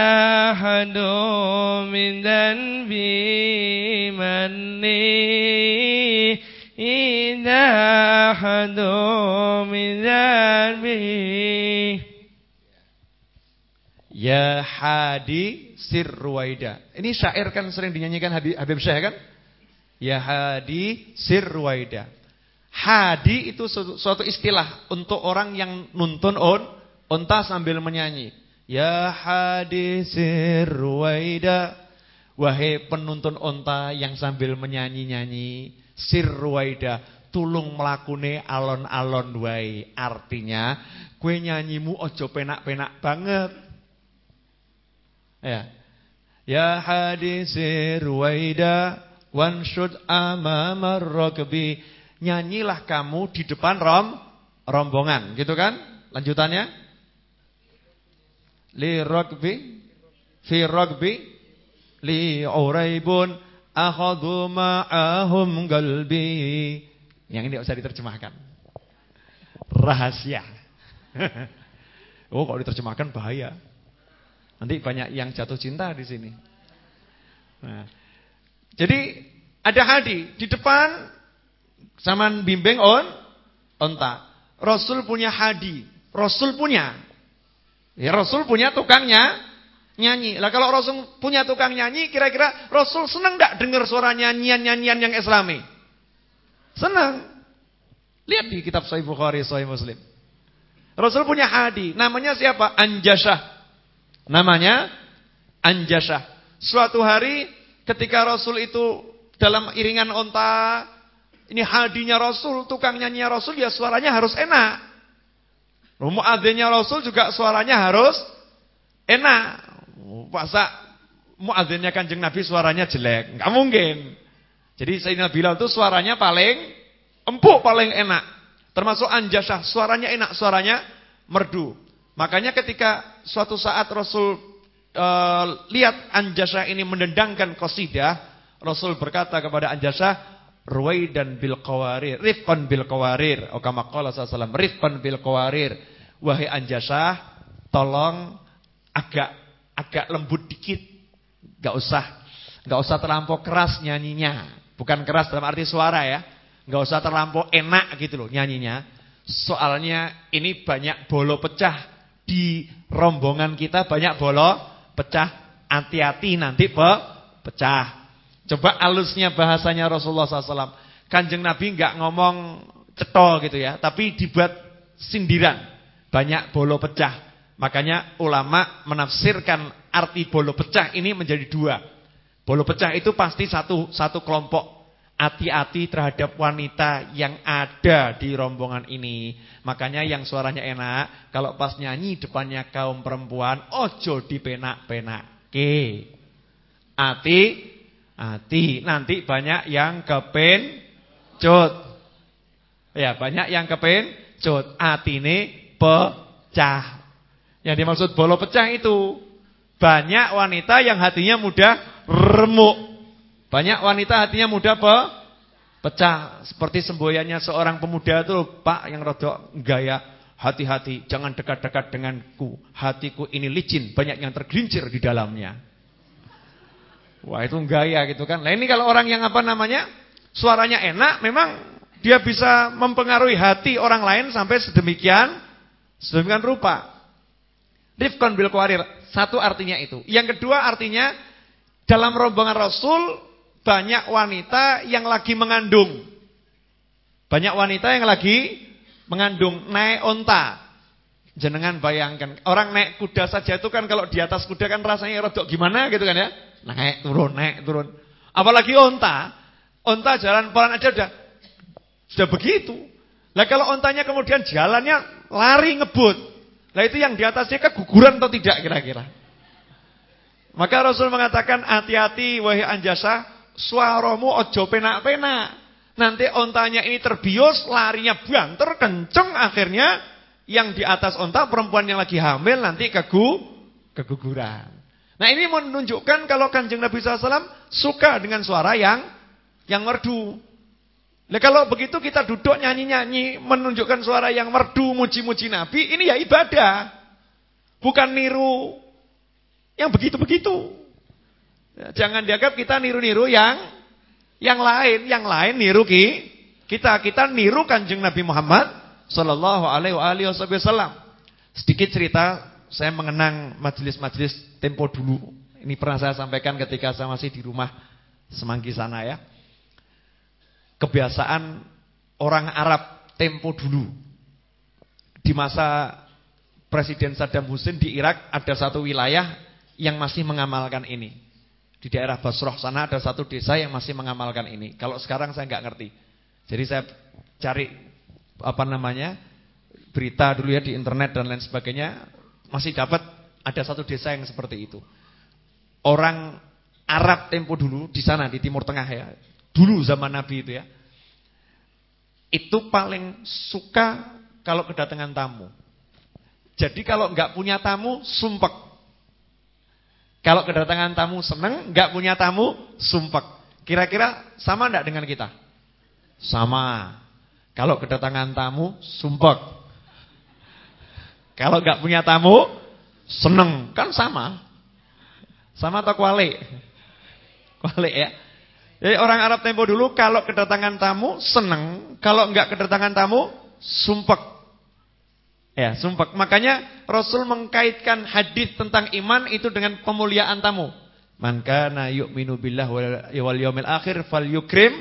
أحد من ذنبي. من لي أحد من ذنبي Ya Hadi Sirruwaida. Ini syair kan sering dinyanyikan Habib Syekh kan? Ya Hadi Sirruwaida. Hadi itu suatu istilah untuk orang yang nuntun on onta sambil menyanyi. Ya Hadi Sirruwaida. Wahai penuntun onta yang sambil menyanyi-nyanyi. Sirruwaida. Tulung melakune alon-alon wae. Artinya, kue nyanyimu ojo penak-penak banget. Ya. Ya hadisir waida wanshud amamar rokbi. Nyanyilah kamu di depan rom rombongan, gitu kan? Lanjutannya? Li rokbi fi rokbi li uraibun akhadhu ma'ahum galbi. Yang ini usah diterjemahkan. Rahasia. *laughs* oh, kalau diterjemahkan bahaya. Nanti banyak yang jatuh cinta di sini. Nah, jadi ada hadi di depan zaman bimbing on onta. Rasul punya hadi, Rasul punya. Ya Rasul punya tukangnya nyanyi. Lah kalau Rasul punya tukang nyanyi, kira-kira Rasul senang enggak dengar suara nyanyian-nyanyian yang islami? Senang. Lihat di kitab Sahih Bukhari, Sahih Muslim. Rasul punya hadi, namanya siapa? Anjasah. Namanya Anjasah. Suatu hari ketika Rasul itu dalam iringan onta, ini hadinya Rasul, tukang nyanyinya Rasul, ya suaranya harus enak. Muadzinnya Rasul juga suaranya harus enak. Masa muadzinnya Kanjeng Nabi suaranya jelek? Enggak mungkin. Jadi Sayyidina Bilal itu suaranya paling empuk, paling enak. Termasuk Anjasah, suaranya enak, suaranya merdu. Makanya ketika suatu saat Rasul uh, lihat Anjasah ini mendendangkan qasidah, Rasul berkata kepada Anjasah, dan bil qawarir, rifqan bil qawarir. Oh kama qala sallallahu bil qawarir. Wahai Anjasah, tolong agak agak lembut dikit. Enggak usah enggak usah terlampau keras nyanyinya. Bukan keras dalam arti suara ya. Enggak usah terlampau enak gitu loh nyanyinya. Soalnya ini banyak bolo pecah di rombongan kita banyak bolo pecah. Hati-hati nanti pe pecah. Coba alusnya bahasanya Rasulullah SAW. Kanjeng Nabi enggak ngomong cetol gitu ya, tapi dibuat sindiran. Banyak bolo pecah. Makanya ulama menafsirkan arti bolo pecah ini menjadi dua. Bolo pecah itu pasti satu satu kelompok. Hati-hati terhadap wanita yang ada di rombongan ini. Makanya yang suaranya enak, kalau pas nyanyi depannya kaum perempuan, ojo dipenak-penak. Oke. Hati, hati. Nanti banyak yang kepen cut. Ya, banyak yang kepen cut. Ini pecah. Yang dimaksud bolo pecah itu banyak wanita yang hatinya mudah remuk. Banyak wanita hatinya mudah pe pecah. Seperti semboyannya seorang pemuda itu, Pak yang rodok gaya. Hati-hati, jangan dekat-dekat denganku. Hatiku ini licin, banyak yang tergelincir di dalamnya. Wah itu gaya gitu kan. Nah ini kalau orang yang apa namanya, suaranya enak, memang dia bisa mempengaruhi hati orang lain sampai sedemikian, sedemikian rupa. Rifkon bil kuarir, satu artinya itu. Yang kedua artinya dalam rombongan Rasul banyak wanita yang lagi mengandung. Banyak wanita yang lagi mengandung naik onta. Jenengan bayangkan, orang naik kuda saja itu kan kalau di atas kuda kan rasanya rodok gimana gitu kan ya. Naik turun, naik turun. Apalagi onta. Onta jalan pelan aja udah sudah begitu. Lah kalau ontanya kemudian jalannya lari ngebut. Lah itu yang di atasnya keguguran atau tidak kira-kira? Maka Rasul mengatakan hati-hati wahai anjasa, suaramu ojo penak-penak. Nanti ontanya ini terbius, larinya banter, kenceng akhirnya yang di atas onta perempuan yang lagi hamil nanti kegu keguguran. Nah ini menunjukkan kalau kanjeng Nabi SAW suka dengan suara yang yang merdu. Nah kalau begitu kita duduk nyanyi-nyanyi menunjukkan suara yang merdu muji-muji Nabi, ini ya ibadah. Bukan niru yang begitu-begitu. Ya, jangan dianggap kita niru-niru yang yang lain, yang lain niru ki kita kita niru Kanjeng Nabi Muhammad sallallahu alaihi wasallam. Sedikit cerita saya mengenang majelis-majelis tempo dulu. Ini pernah saya sampaikan ketika saya masih di rumah Semanggi sana ya. Kebiasaan orang Arab tempo dulu. Di masa Presiden Saddam Hussein di Irak ada satu wilayah yang masih mengamalkan ini. Di daerah Basroh sana ada satu desa yang masih mengamalkan ini. Kalau sekarang saya nggak ngerti. Jadi saya cari apa namanya berita dulu ya di internet dan lain sebagainya masih dapat ada satu desa yang seperti itu. Orang Arab tempo dulu di sana di Timur Tengah ya. Dulu zaman Nabi itu ya. Itu paling suka kalau kedatangan tamu. Jadi kalau nggak punya tamu, sumpek. Kalau kedatangan tamu seneng, nggak punya tamu sumpek. Kira-kira sama enggak dengan kita? Sama. Kalau kedatangan tamu sumpek. Kalau nggak punya tamu seneng, kan sama. Sama atau kuali? Kuali ya. Jadi orang Arab tempo dulu kalau kedatangan tamu senang, kalau enggak kedatangan tamu sumpek. Ya, sumpek. Makanya Rasul mengkaitkan hadis tentang iman itu dengan pemuliaan tamu. Man kana yu'minu billah wal yawmil akhir falyukrim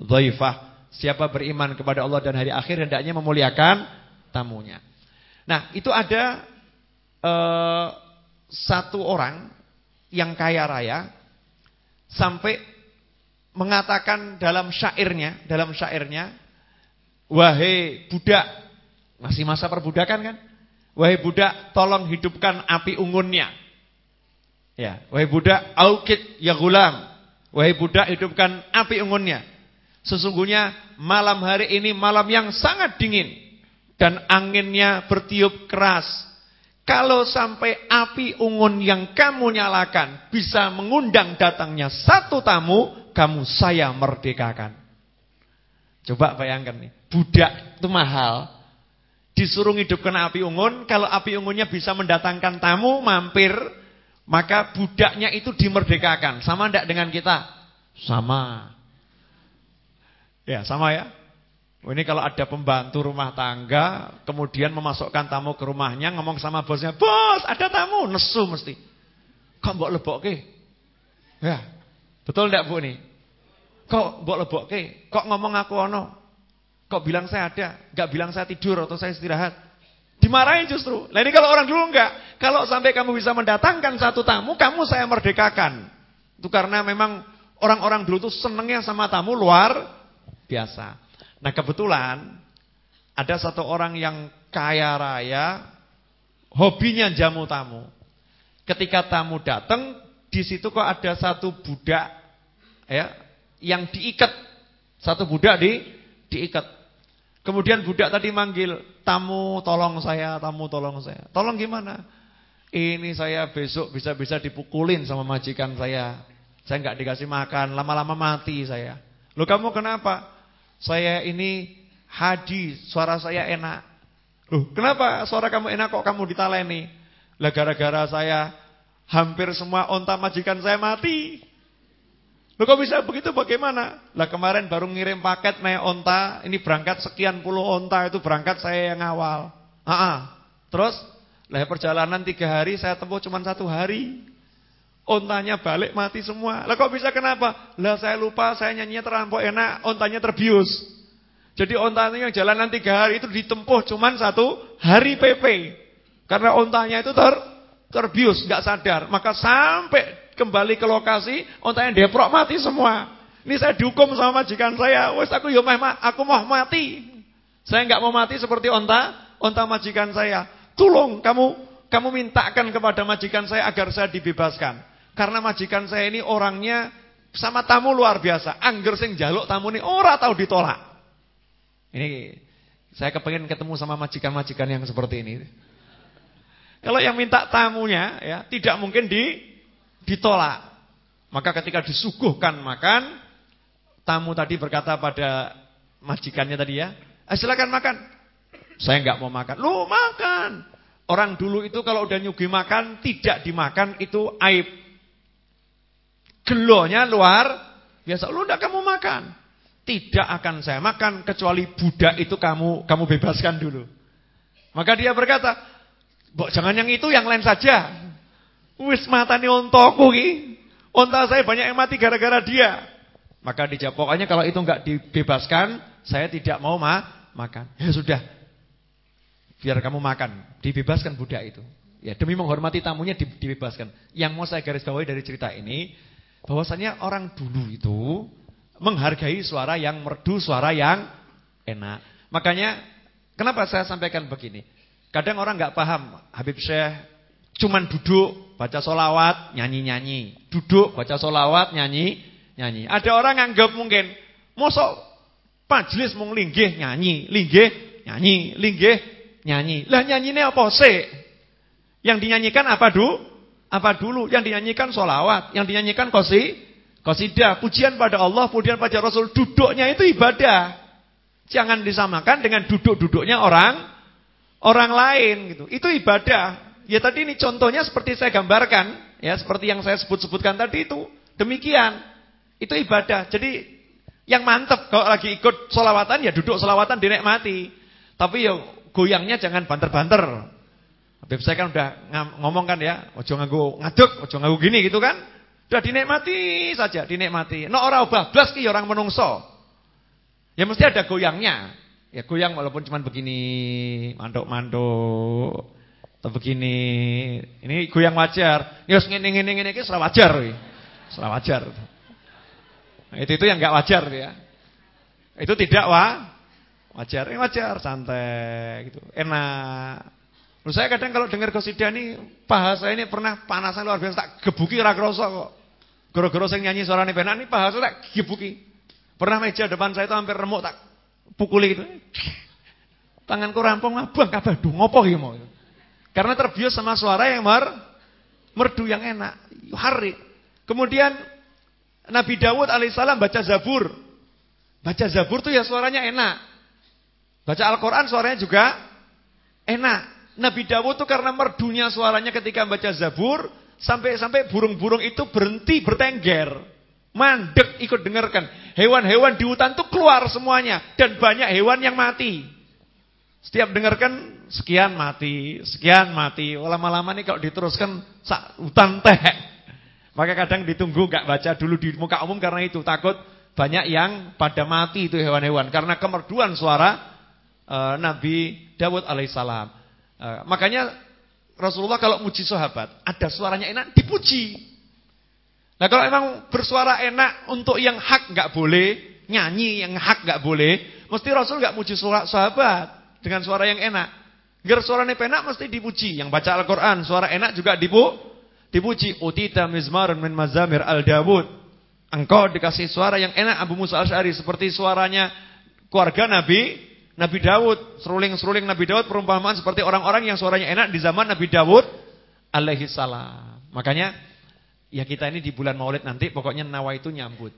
dhaifah. Siapa beriman kepada Allah dan hari akhir hendaknya memuliakan tamunya. Nah, itu ada uh, satu orang yang kaya raya sampai mengatakan dalam syairnya, dalam syairnya, wahai budak, masih masa perbudakan kan? Wahai budak, tolong hidupkan api unggunnya. Ya, wahai budak, aukit ya gulam. Wahai budak, hidupkan api unggunnya. Sesungguhnya malam hari ini malam yang sangat dingin dan anginnya bertiup keras. Kalau sampai api unggun yang kamu nyalakan bisa mengundang datangnya satu tamu, kamu saya merdekakan. Coba bayangkan nih, budak itu mahal. Disuruh hidupkan api unggun, kalau api unggunnya bisa mendatangkan tamu mampir, maka budaknya itu dimerdekakan. Sama enggak dengan kita? Sama. Ya, sama ya. Ini kalau ada pembantu rumah tangga, kemudian memasukkan tamu ke rumahnya, ngomong sama bosnya, "Bos, ada tamu." Nesu mesti. Kok mbok lebokke? Ya, Betul tidak Bu nih? Kok mbok lebokke? Kok ngomong aku ono? Kok bilang saya ada? Gak bilang saya tidur atau saya istirahat? Dimarahin justru. Nah ini kalau orang dulu enggak. Kalau sampai kamu bisa mendatangkan satu tamu, kamu saya merdekakan. Itu karena memang orang-orang dulu tuh senengnya sama tamu luar biasa. Nah kebetulan ada satu orang yang kaya raya, hobinya jamu tamu. Ketika tamu datang, di situ kok ada satu budak ya yang diikat. Satu budak di diikat. Kemudian budak tadi manggil, "Tamu, tolong saya, tamu tolong saya." "Tolong gimana?" "Ini saya besok bisa-bisa dipukulin sama majikan saya. Saya nggak dikasih makan, lama-lama mati saya." "Loh, kamu kenapa?" "Saya ini haji, suara saya enak." "Loh, kenapa suara kamu enak kok kamu ditaleni?" "Lah gara-gara saya Hampir semua onta majikan saya mati. Loh kok bisa begitu bagaimana? Lah kemarin baru ngirim paket naik onta, ini berangkat sekian puluh onta itu berangkat saya yang awal. Ah. Terus, lah perjalanan tiga hari saya tempuh cuma satu hari. Ontanya balik mati semua. Lah kok bisa kenapa? Lah saya lupa saya nyanyinya terlampau enak, ontanya terbius. Jadi ontanya yang jalanan tiga hari itu ditempuh cuma satu hari PP. Karena ontanya itu ter terbius, nggak sadar. Maka sampai kembali ke lokasi, ontanya deprok mati semua. Ini saya dihukum sama majikan saya. Wes aku yo mah aku mau mati. Saya nggak mau mati seperti onta, onta majikan saya. Tolong kamu kamu mintakan kepada majikan saya agar saya dibebaskan. Karena majikan saya ini orangnya sama tamu luar biasa. Angger sing jaluk tamu ini ora tahu ditolak. Ini saya kepengen ketemu sama majikan-majikan yang seperti ini. Kalau yang minta tamunya ya tidak mungkin di ditolak. Maka ketika disuguhkan makan, tamu tadi berkata pada majikannya tadi ya, eh, silakan makan. Saya nggak mau makan. Lu makan. Orang dulu itu kalau udah nyugi makan tidak dimakan itu aib. Gelonya luar biasa. Lu enggak kamu makan. Tidak akan saya makan kecuali budak itu kamu kamu bebaskan dulu. Maka dia berkata, Bok jangan yang itu, yang lain saja. Wis matane ontoku ki. Onta saya banyak yang mati gara-gara dia. Maka dijawab, pokoknya kalau itu enggak dibebaskan, saya tidak mau ma makan. Ya sudah. Biar kamu makan, dibebaskan budak itu. Ya, demi menghormati tamunya dibebaskan. Yang mau saya garis bawahi dari cerita ini, bahwasanya orang dulu itu menghargai suara yang merdu, suara yang enak. Makanya kenapa saya sampaikan begini? Kadang orang nggak paham, Habib Syekh cuman duduk baca solawat nyanyi-nyanyi, duduk baca solawat nyanyi nyanyi. Ada orang anggap mungkin, mosok majelis mung linggih nyanyi, linggih nyanyi, linggih nyanyi. Lah ini apa sih? Yang dinyanyikan apa dulu? Apa dulu? Yang dinyanyikan solawat, yang dinyanyikan kosi, kosidah, pujian pada Allah, pujian pada Rasul. Duduknya itu ibadah. Jangan disamakan dengan duduk-duduknya orang orang lain gitu. Itu ibadah. Ya tadi ini contohnya seperti saya gambarkan Ya, seperti yang saya sebut-sebutkan tadi itu. Demikian. Itu ibadah. Jadi yang mantep kalau lagi ikut solawatan ya duduk solawatan dinikmati. Tapi ya goyangnya jangan banter-banter. Habib saya kan udah ngomong kan ya, ojo nganggo ngaduk, ojo nganggo gini gitu kan. Udah dinikmati saja, dinikmati. No ora bablas ki ya orang menungso. Ya mesti ada goyangnya. Ya goyang walaupun cuma begini, manduk-manduk. Atau begini. Ini goyang wajar. Ya ngene ngene ngene iki wajar kuwi. wajar. Nah, itu itu yang enggak wajar ya. Itu tidak wa wajar. Ini wajar, santai gitu. Enak. Menurut saya kadang kalau dengar kosidah ini bahasa ini pernah panasan luar biasa tak gebuki ra krasa kok. Gara-gara sing nyanyi suarane penak ini bahasa tak gebuki. Pernah meja depan saya itu hampir remuk tak pukuli gitu. Tanganku rampung abang kabeh duh ngopo iki mau. Karena terbius sama suara yang mer merdu yang enak, hari. Kemudian Nabi Dawud alaihissalam baca Zabur. Baca Zabur tuh ya suaranya enak. Baca Al-Qur'an suaranya juga enak. Nabi Dawud tuh karena merdunya suaranya ketika baca Zabur, sampai-sampai burung-burung itu berhenti bertengger. Mandek ikut dengarkan. Hewan-hewan di hutan itu keluar semuanya. Dan banyak hewan yang mati. Setiap dengarkan sekian mati, sekian mati. Lama-lama nih kalau diteruskan hutan teh. Maka kadang ditunggu gak baca dulu di muka umum karena itu. Takut banyak yang pada mati itu hewan-hewan. Karena kemerduan suara uh, Nabi Dawud alaihissalam. Uh, makanya Rasulullah kalau muji sahabat, ada suaranya enak, dipuji. Nah kalau emang bersuara enak untuk yang hak nggak boleh, nyanyi yang hak nggak boleh, mesti Rasul nggak muji suara sahabat dengan suara yang enak. Ger suaranya penak mesti dipuji. Yang baca Al-Qur'an suara enak juga dipu dipuji. Utita mizmarun min mazamir al-Dawud. Engkau dikasih suara yang enak Abu Musa Asy'ari seperti suaranya keluarga Nabi Nabi Dawud, seruling-seruling Nabi Dawud perumpamaan seperti orang-orang yang suaranya enak di zaman Nabi Dawud alaihi salam. Makanya ya kita ini di bulan Maulid nanti pokoknya nawa itu nyambut.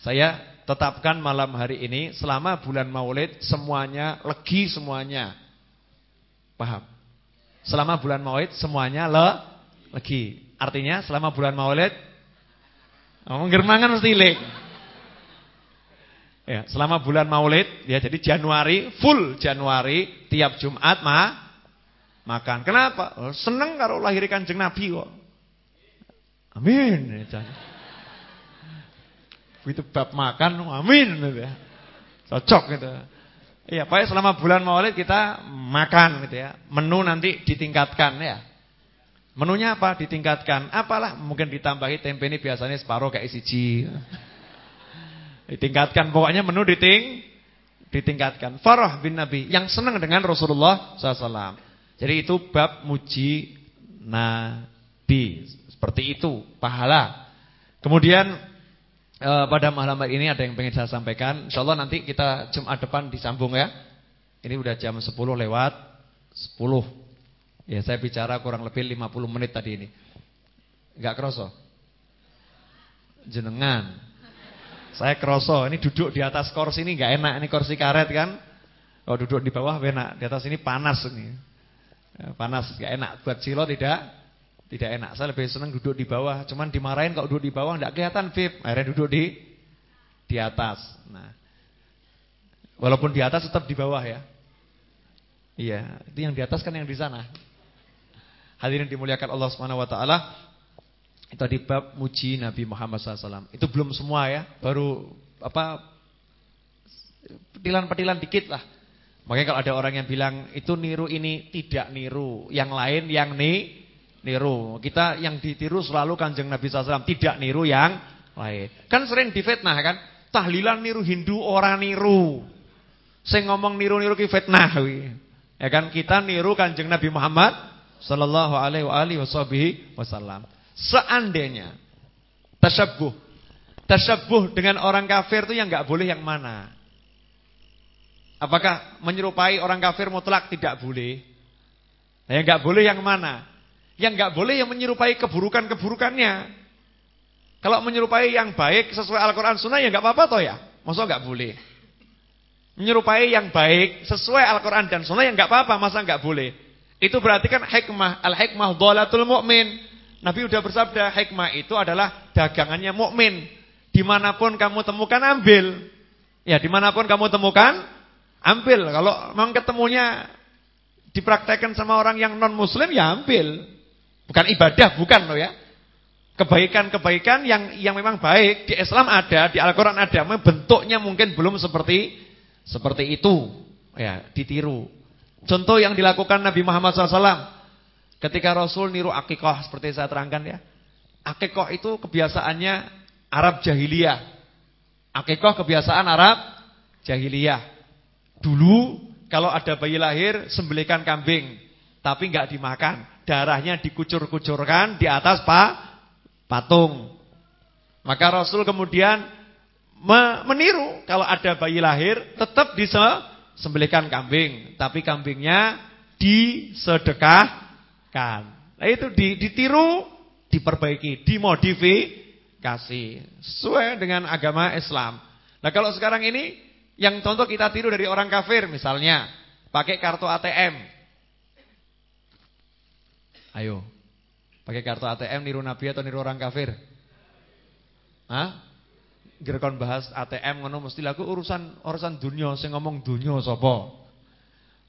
Saya tetapkan malam hari ini selama bulan Maulid semuanya legi semuanya. Paham? Selama bulan Maulid semuanya le legi. Artinya selama bulan Maulid ngomong germangan mesti. Ya, selama bulan Maulid ya jadi Januari full Januari tiap Jumat mah makan. Kenapa? Oh, seneng kalau lahirkan Kanjeng Nabi kok. Amin. Begitu bab makan, amin. Ya. Cocok gitu. Iya, Pak selama bulan Maulid kita makan gitu ya. Menu nanti ditingkatkan ya. Menunya apa? Ditingkatkan. Apalah mungkin ditambahi tempe ini biasanya separuh kayak siji. Ditingkatkan pokoknya menu diting ditingkatkan. Farah bin Nabi yang senang dengan Rasulullah SAW. Jadi itu bab muji Nabi. Seperti itu, pahala. Kemudian eh, pada malam ini ada yang pengen saya sampaikan. Insya Allah nanti kita Jumat depan disambung ya. Ini udah jam 10 lewat 10. Ya, saya bicara kurang lebih 50 menit tadi ini. Enggak kroso. Jenengan. Saya kroso, ini duduk di atas kursi ini enggak enak, ini kursi karet kan. Kalau duduk di bawah enak, di atas ini panas ini. Ya, panas, enggak enak. Buat silo tidak tidak enak. Saya lebih senang duduk di bawah. Cuman dimarahin kalau duduk di bawah enggak kelihatan VIP. Akhirnya duduk di di atas. Nah. Walaupun di atas tetap di bawah ya. Iya, itu yang di atas kan yang di sana. Hadirin dimuliakan Allah Subhanahu wa taala. Itu di bab muji Nabi Muhammad SAW. Itu belum semua ya, baru apa petilan-petilan dikit lah. Makanya kalau ada orang yang bilang itu niru ini tidak niru, yang lain yang nih niru. Kita yang ditiru selalu Kanjeng Nabi SAW, tidak niru yang lain. Kan sering difitnah kan? Tahlilan niru Hindu orang niru. Saya ngomong niru-niru ki fitnah Ya kan kita niru Kanjeng Nabi Muhammad sallallahu alaihi wasallam. Seandainya tasyabuh tasyabuh dengan orang kafir itu yang enggak boleh yang mana? Apakah menyerupai orang kafir mutlak tidak boleh? Nah, yang enggak boleh yang mana? Yang nggak boleh yang menyerupai keburukan-keburukannya. Kalau menyerupai yang baik sesuai Al-Quran Sunnah ya nggak apa-apa toh ya. Masa nggak boleh. Menyerupai yang baik sesuai Al-Quran dan Sunnah ya nggak apa-apa. Masa nggak boleh. Itu berarti kan hikmah. Al-hikmah dholatul mu'min. Nabi udah bersabda, hikmah itu adalah dagangannya mukmin. Di mana pun kamu temukan, ambil. Ya, di mana pun kamu temukan, ambil. Kalau memang ketemunya dipraktekkan sama orang yang non-muslim, ya ambil. Bukan ibadah, bukan loh ya. Kebaikan-kebaikan yang yang memang baik di Islam ada, di Al-Qur'an ada, bentuknya mungkin belum seperti seperti itu. Ya, ditiru. Contoh yang dilakukan Nabi Muhammad SAW Ketika Rasul niru akikoh seperti saya terangkan ya. Akikoh itu kebiasaannya Arab jahiliyah. Akikoh kebiasaan Arab jahiliyah. Dulu kalau ada bayi lahir sembelikan kambing, tapi nggak dimakan. Darahnya dikucur-kucurkan di atas pak patung. Maka Rasul kemudian meniru kalau ada bayi lahir tetap disembelikan kambing, tapi kambingnya disedekah Kan. Nah itu ditiru, diperbaiki, dimodifikasi sesuai dengan agama Islam. Nah kalau sekarang ini yang contoh kita tiru dari orang kafir misalnya pakai kartu ATM. Ayo. Pakai kartu ATM niru nabi atau niru orang kafir? Hah? Gerekon bahas ATM ngono mesti laku urusan urusan dunia sing ngomong dunia sapa?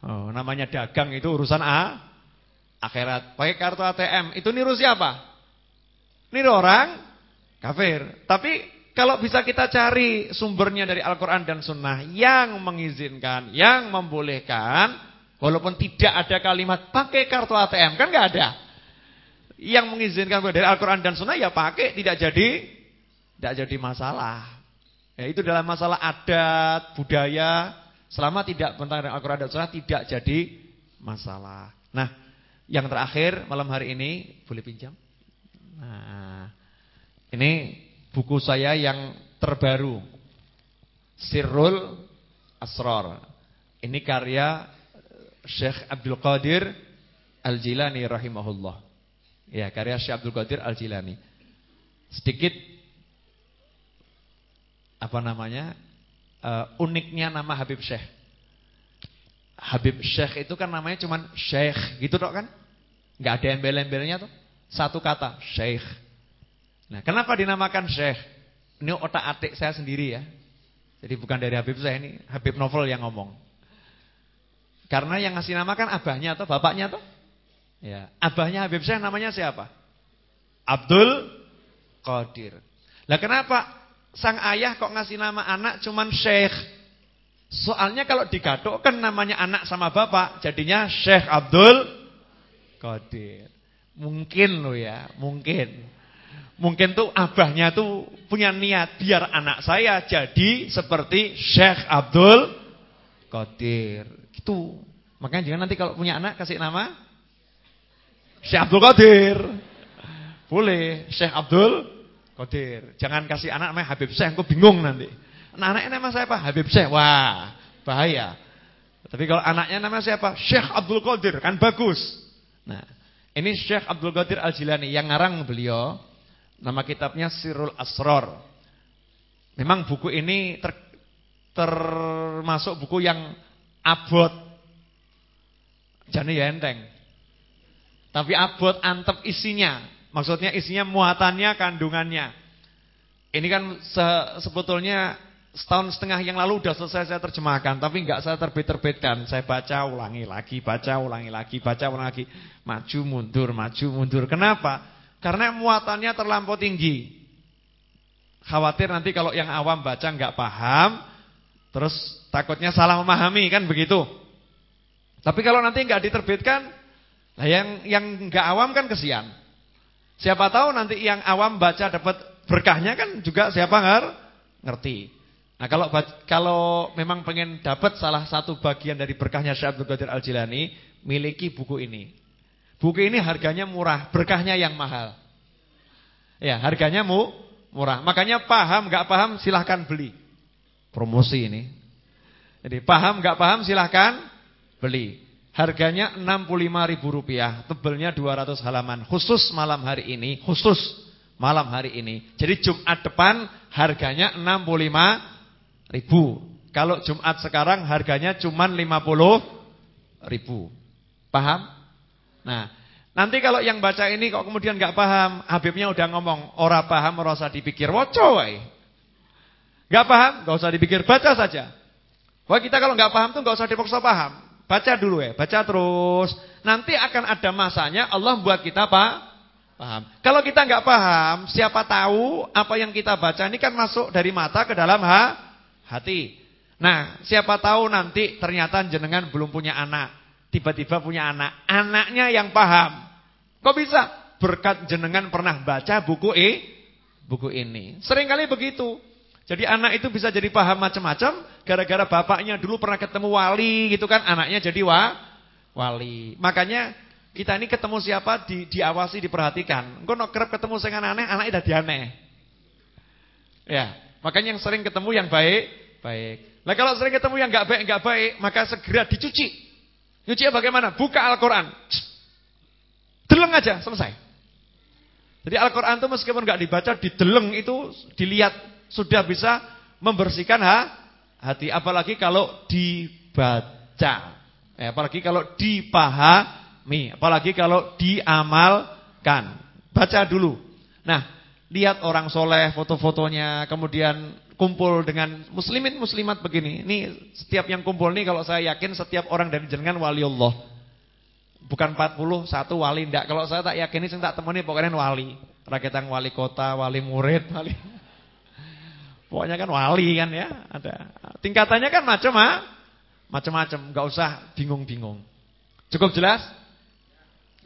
Oh, namanya dagang itu urusan A akhirat. Pakai kartu ATM. Itu niru siapa? Niru orang kafir. Tapi kalau bisa kita cari sumbernya dari Al-Quran dan Sunnah yang mengizinkan, yang membolehkan, walaupun tidak ada kalimat pakai kartu ATM, kan nggak ada. Yang mengizinkan dari Al-Quran dan Sunnah ya pakai, tidak jadi, tidak jadi masalah. Ya, itu dalam masalah adat, budaya, selama tidak tentang Al-Quran dan Sunnah tidak jadi masalah. Nah, yang terakhir malam hari ini boleh pinjam? Nah, ini buku saya yang terbaru. Sirrul Asrar. Ini karya Syekh Abdul Qadir Al-Jilani rahimahullah. Ya, karya Syekh Abdul Qadir Al-Jilani. Sedikit apa namanya? Uh, uniknya nama Habib Syekh. Habib Syekh itu kan namanya cuman Syekh gitu dok kan? Enggak ada embel-embelnya tuh. Satu kata, Syekh. Nah, kenapa dinamakan Syekh? Ini otak-atik saya sendiri ya. Jadi bukan dari Habib saya ini, Habib Novel yang ngomong. Karena yang ngasih nama kan abahnya atau bapaknya tuh. Ya, abahnya Habib saya namanya siapa? Abdul Qadir. Lah kenapa sang ayah kok ngasih nama anak cuman Syekh? Soalnya kalau digadukkan namanya anak sama bapak, jadinya Syekh Abdul Qadir. Mungkin loh ya, mungkin. Mungkin tuh abahnya tuh punya niat biar anak saya jadi seperti Syekh Abdul Qadir. Gitu. Makanya jangan nanti kalau punya anak kasih nama Syekh Abdul Qadir. Boleh, Syekh Abdul Qadir. Jangan kasih anak namanya Habib Syekh, aku bingung nanti. Nah, anaknya nama siapa? Habib Syekh. Wah, bahaya. Tapi kalau anaknya nama siapa? Syekh Abdul Qadir, kan bagus. Nah, ini Syekh Abdul Qadir Al-Jilani yang ngarang beliau. Nama kitabnya Sirul Asror. Memang buku ini ter, termasuk buku yang abot. Jadi ya enteng. Tapi abot antep isinya. Maksudnya isinya muatannya, kandungannya. Ini kan se sebetulnya setahun setengah yang lalu sudah selesai saya terjemahkan, tapi enggak saya terbit-terbitkan. Saya baca ulangi lagi, baca ulangi lagi, baca ulangi lagi. Maju mundur, maju mundur. Kenapa? Karena muatannya terlampau tinggi. Khawatir nanti kalau yang awam baca enggak paham, terus takutnya salah memahami kan begitu. Tapi kalau nanti enggak diterbitkan, nah yang yang enggak awam kan kesian. Siapa tahu nanti yang awam baca dapat berkahnya kan juga siapa ngerti. Nah kalau kalau memang pengen dapat salah satu bagian dari berkahnya Syekh Abdul Qadir Al-Jilani, miliki buku ini. Buku ini harganya murah, berkahnya yang mahal. Ya, harganya mu murah. Makanya paham nggak paham silahkan beli. Promosi ini. Jadi paham nggak paham silahkan beli. Harganya Rp65.000, tebelnya 200 halaman. Khusus malam hari ini, khusus malam hari ini. Jadi Jumat depan harganya 65 ribu. Kalau Jumat sekarang harganya cuma 50 ribu. Paham? Nah, Nanti kalau yang baca ini kok kemudian nggak paham, Habibnya udah ngomong, ora paham usah dipikir, woco Nggak paham, nggak usah dipikir, baca saja. Wah kita kalau nggak paham tuh nggak usah dipaksa paham. Baca dulu ya, baca terus. Nanti akan ada masanya Allah buat kita pak paham. Kalau kita nggak paham, siapa tahu apa yang kita baca ini kan masuk dari mata ke dalam ha, hati. Nah, siapa tahu nanti ternyata jenengan belum punya anak, tiba-tiba punya anak, anaknya yang paham. Kok bisa? Berkat jenengan pernah baca buku e, buku ini. Seringkali begitu. Jadi anak itu bisa jadi paham macam-macam gara-gara bapaknya dulu pernah ketemu wali gitu kan, anaknya jadi wa, wali. Makanya kita ini ketemu siapa di, diawasi, diperhatikan. Engko nok kerep ketemu sing aneh, anaknya dadi aneh. Ya, makanya yang sering ketemu yang baik, baik. Nah kalau sering ketemu yang enggak baik, enggak baik, maka segera dicuci. Nyuci bagaimana? Buka Al-Qur'an. Deleng aja, selesai. Jadi Al-Quran itu meskipun nggak dibaca, dideleng itu dilihat sudah bisa membersihkan ha, hati. Apalagi kalau dibaca. Eh, apalagi kalau dipahami. Apalagi kalau diamalkan. Baca dulu. Nah, lihat orang soleh, foto-fotonya, kemudian kumpul dengan muslimin muslimat begini. Ini setiap yang kumpul nih kalau saya yakin setiap orang dari jenengan wali Allah. Bukan 40, satu wali ndak. Kalau saya tak yakini saya tak temani pokoknya wali. Rakyat wali kota, wali murid, wali. Pokoknya kan wali kan ya, ada. Tingkatannya kan macam ah, macam-macam, enggak usah bingung-bingung. Cukup jelas?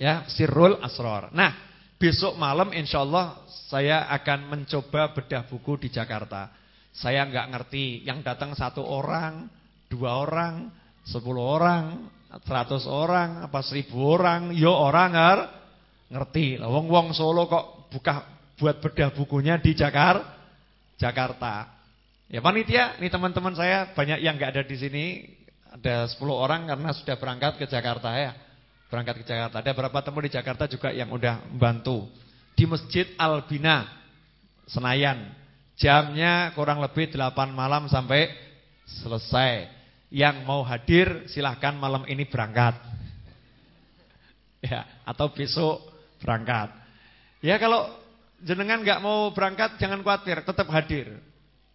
Ya, sirrul asror. Nah, besok malam insya Allah saya akan mencoba bedah buku di Jakarta. Saya enggak ngerti yang datang satu orang, dua orang, sepuluh orang, 100 orang apa 1000 orang, yo orang ngerti. Wong-wong Solo kok buka buat bedah bukunya di Jakarta. Jakarta. Ya panitia, nih teman-teman saya banyak yang nggak ada di sini. Ada 10 orang karena sudah berangkat ke Jakarta ya. Berangkat ke Jakarta. Ada berapa temu di Jakarta juga yang udah membantu. Di Masjid Albina Senayan. Jamnya kurang lebih 8 malam sampai selesai. Yang mau hadir silahkan malam ini berangkat. Ya, atau besok berangkat. Ya kalau jenengan nggak mau berangkat jangan khawatir, tetap hadir.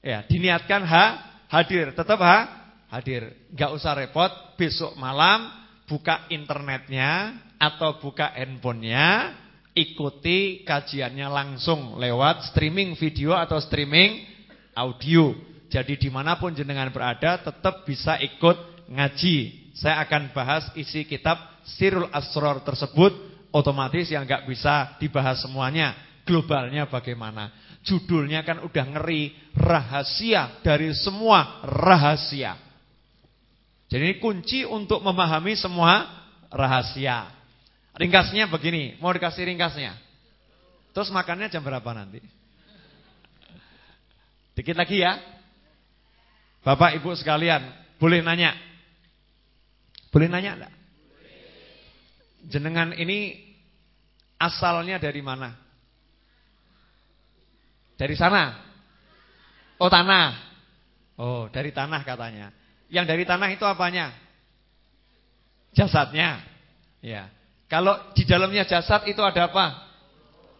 Ya, diniatkan ha, hadir, tetap ha, hadir. Nggak usah repot, besok malam buka internetnya atau buka handphonenya, ikuti kajiannya langsung lewat streaming video atau streaming audio. Jadi di mana pun jenengan berada tetap bisa ikut ngaji. Saya akan bahas isi kitab Sirul Asror tersebut otomatis yang nggak bisa dibahas semuanya. Globalnya bagaimana? Judulnya kan udah ngeri, rahasia dari semua rahasia. Jadi ini kunci untuk memahami semua rahasia. Ringkasnya begini, mau dikasih ringkasnya. Terus makannya jam berapa nanti? Dikit lagi ya. Bapak Ibu sekalian, boleh nanya? Boleh nanya enggak? Jenengan ini asalnya dari mana? Dari sana? Oh tanah. Oh dari tanah katanya. Yang dari tanah itu apanya? Jasadnya. Ya. Kalau di dalamnya jasad itu ada apa?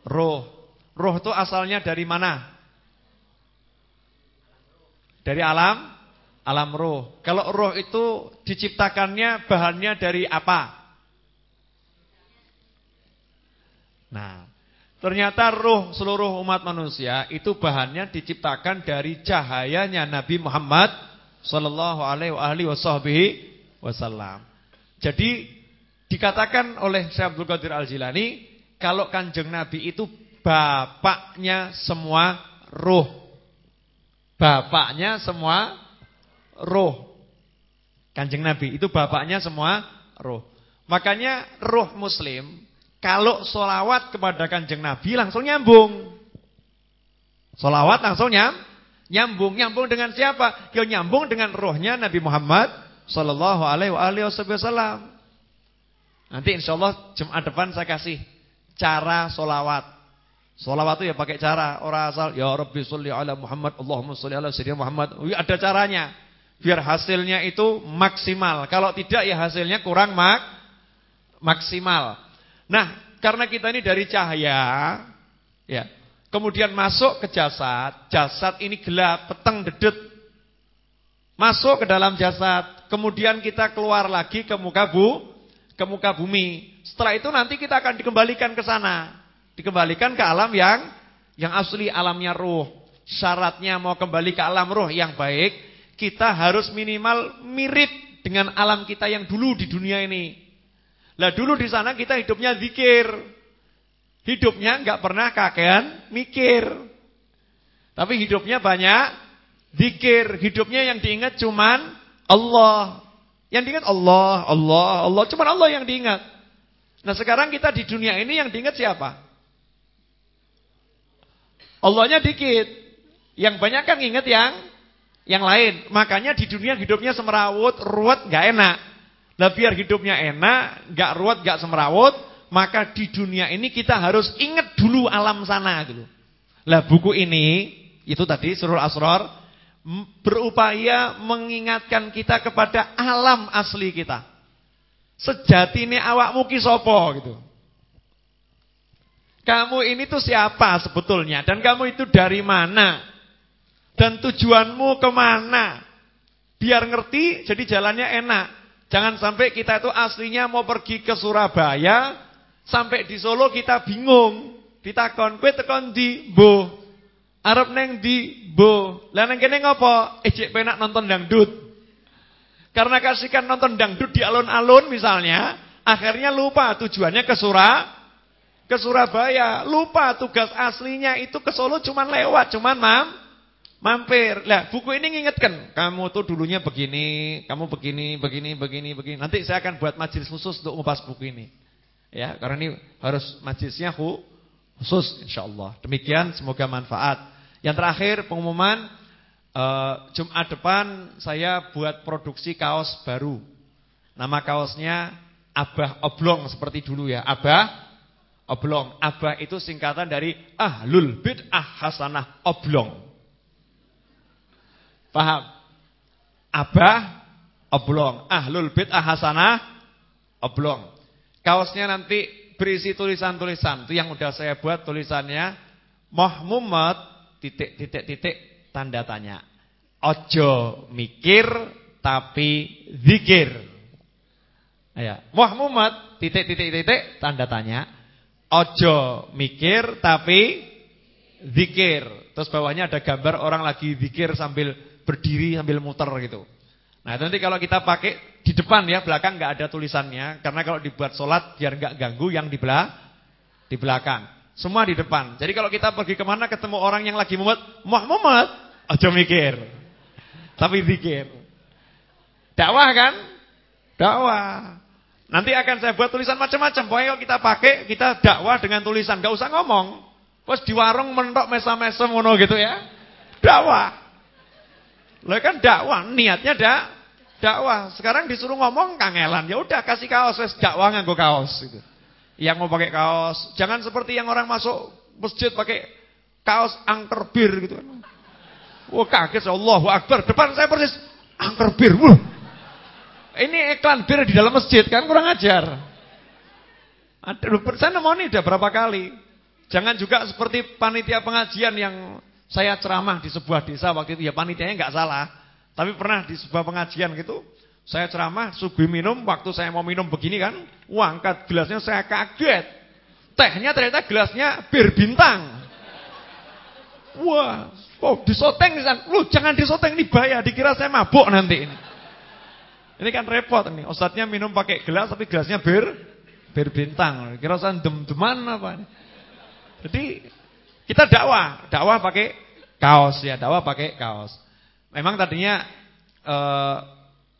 Roh. Roh itu asalnya dari mana? Dari alam alam roh. Kalau roh itu diciptakannya bahannya dari apa? Nah, ternyata roh seluruh umat manusia itu bahannya diciptakan dari cahayanya Nabi Muhammad sallallahu alaihi wasallam. Jadi dikatakan oleh Syekh Abdul Qadir Al-Jilani kalau Kanjeng Nabi itu bapaknya semua roh. Bapaknya semua roh. Kanjeng Nabi itu bapaknya semua roh. Makanya roh muslim kalau solawat kepada kanjeng Nabi langsung nyambung. Solawat langsung nyam, nyambung. Nyambung dengan siapa? Ya nyambung dengan rohnya Nabi Muhammad Sallallahu alaihi wasallam. Nanti insya Allah Jumat depan saya kasih cara solawat. Solawat itu ya pakai cara orang asal ya Rabbi sholli ala Muhammad Allahumma sholli ala sayyidina Muhammad. Ada caranya biar hasilnya itu maksimal. Kalau tidak ya hasilnya kurang mak maksimal. Nah, karena kita ini dari cahaya, ya. Kemudian masuk ke jasad, jasad ini gelap, peteng dedet. Masuk ke dalam jasad, kemudian kita keluar lagi ke muka bu, ke muka bumi. Setelah itu nanti kita akan dikembalikan ke sana. Dikembalikan ke alam yang yang asli alamnya ruh. Syaratnya mau kembali ke alam ruh yang baik, kita harus minimal mirip dengan alam kita yang dulu di dunia ini. Lah dulu di sana kita hidupnya zikir. Hidupnya nggak pernah kakean mikir. Tapi hidupnya banyak zikir. Hidupnya yang diingat cuman Allah. Yang diingat Allah, Allah, Allah. Cuman Allah yang diingat. Nah sekarang kita di dunia ini yang diingat siapa? Allahnya dikit. Yang banyak kan ingat yang yang lain. Makanya di dunia hidupnya semerawut, ruwet, nggak enak. Nah biar hidupnya enak, nggak ruwet, nggak semerawut, maka di dunia ini kita harus ingat dulu alam sana gitu. Lah buku ini itu tadi Surul Asrar berupaya mengingatkan kita kepada alam asli kita. Sejati ini awakmu ki gitu. Kamu ini tuh siapa sebetulnya dan kamu itu dari mana? Dan tujuanmu ke mana? Biar ngerti jadi jalannya enak. Jangan sampai kita itu aslinya mau pergi ke Surabaya, sampai di Solo kita bingung. Ditakon, kowe tekon di Bo. Arab neng di Bo. Lah neng kene ngopo? Ejek penak nonton dangdut. Karena kasihkan nonton dangdut di alun-alun misalnya, akhirnya lupa tujuannya ke Surabaya ke Surabaya, lupa tugas aslinya itu ke Solo cuman lewat, cuman mam, mampir. Lah, buku ini ngingetkan, kamu tuh dulunya begini, kamu begini, begini, begini, begini. Nanti saya akan buat majelis khusus untuk ngupas buku ini. Ya, karena ini harus majelisnya khusus insyaallah. Demikian semoga manfaat. Yang terakhir pengumuman uh, Jumat depan saya buat produksi kaos baru. Nama kaosnya Abah Oblong seperti dulu ya. Abah Oblong. Abah itu singkatan dari Ahlul Bid'ah Hasanah Oblong. Paham? Abah Oblong. Ahlul Bid'ah Hasanah Oblong. Kaosnya nanti berisi tulisan-tulisan. Itu yang udah saya buat tulisannya. Muhammad titik-titik-titik tanda tanya. Ojo mikir tapi zikir. Ya, Muhammad titik-titik-titik tanda tanya. Ojo mikir tapi zikir. Terus bawahnya ada gambar orang lagi zikir sambil berdiri sambil muter gitu. Nah nanti kalau kita pakai di depan ya, belakang nggak ada tulisannya. Karena kalau dibuat sholat biar nggak ganggu yang di belah di belakang. Semua di depan. Jadi kalau kita pergi ke mana ketemu orang yang lagi mumet, Muhammad, ojo mikir. Tapi zikir. Dakwah kan? Dakwah. Nanti akan saya buat tulisan macam-macam. Pokoknya kalau kita pakai, kita dakwah dengan tulisan. Gak usah ngomong. Pas di warung mentok mesa-mesa ngono gitu ya. Dakwah. Lah kan dakwah, niatnya dak dakwah. Sekarang disuruh ngomong kangelan. Ya udah kasih kaos wes dakwah nganggo kaos gitu. Yang mau pakai kaos, jangan seperti yang orang masuk masjid pakai kaos angker bir gitu kan. Wah kaget Allahu Akbar. Depan saya persis angker bir. Wah. Ini iklan bir di dalam masjid kan kurang ajar. Aduh, saya nih udah berapa kali. Jangan juga seperti panitia pengajian yang saya ceramah di sebuah desa waktu itu ya panitianya nggak salah. Tapi pernah di sebuah pengajian gitu, saya ceramah, suguh minum, waktu saya mau minum begini kan, wah angkat gelasnya saya kaget. Tehnya ternyata gelasnya bir bintang. Wah, oh disoteng. Lu jangan disoteng ini bahaya, dikira saya mabuk nanti ini. Ini kan repot nih. Ustadznya minum pakai gelas tapi gelasnya bir bir bintang. Kira saya dem-deman apa nih. Jadi kita dakwah, dakwah pakai kaos ya, dakwah pakai kaos. Memang tadinya eh,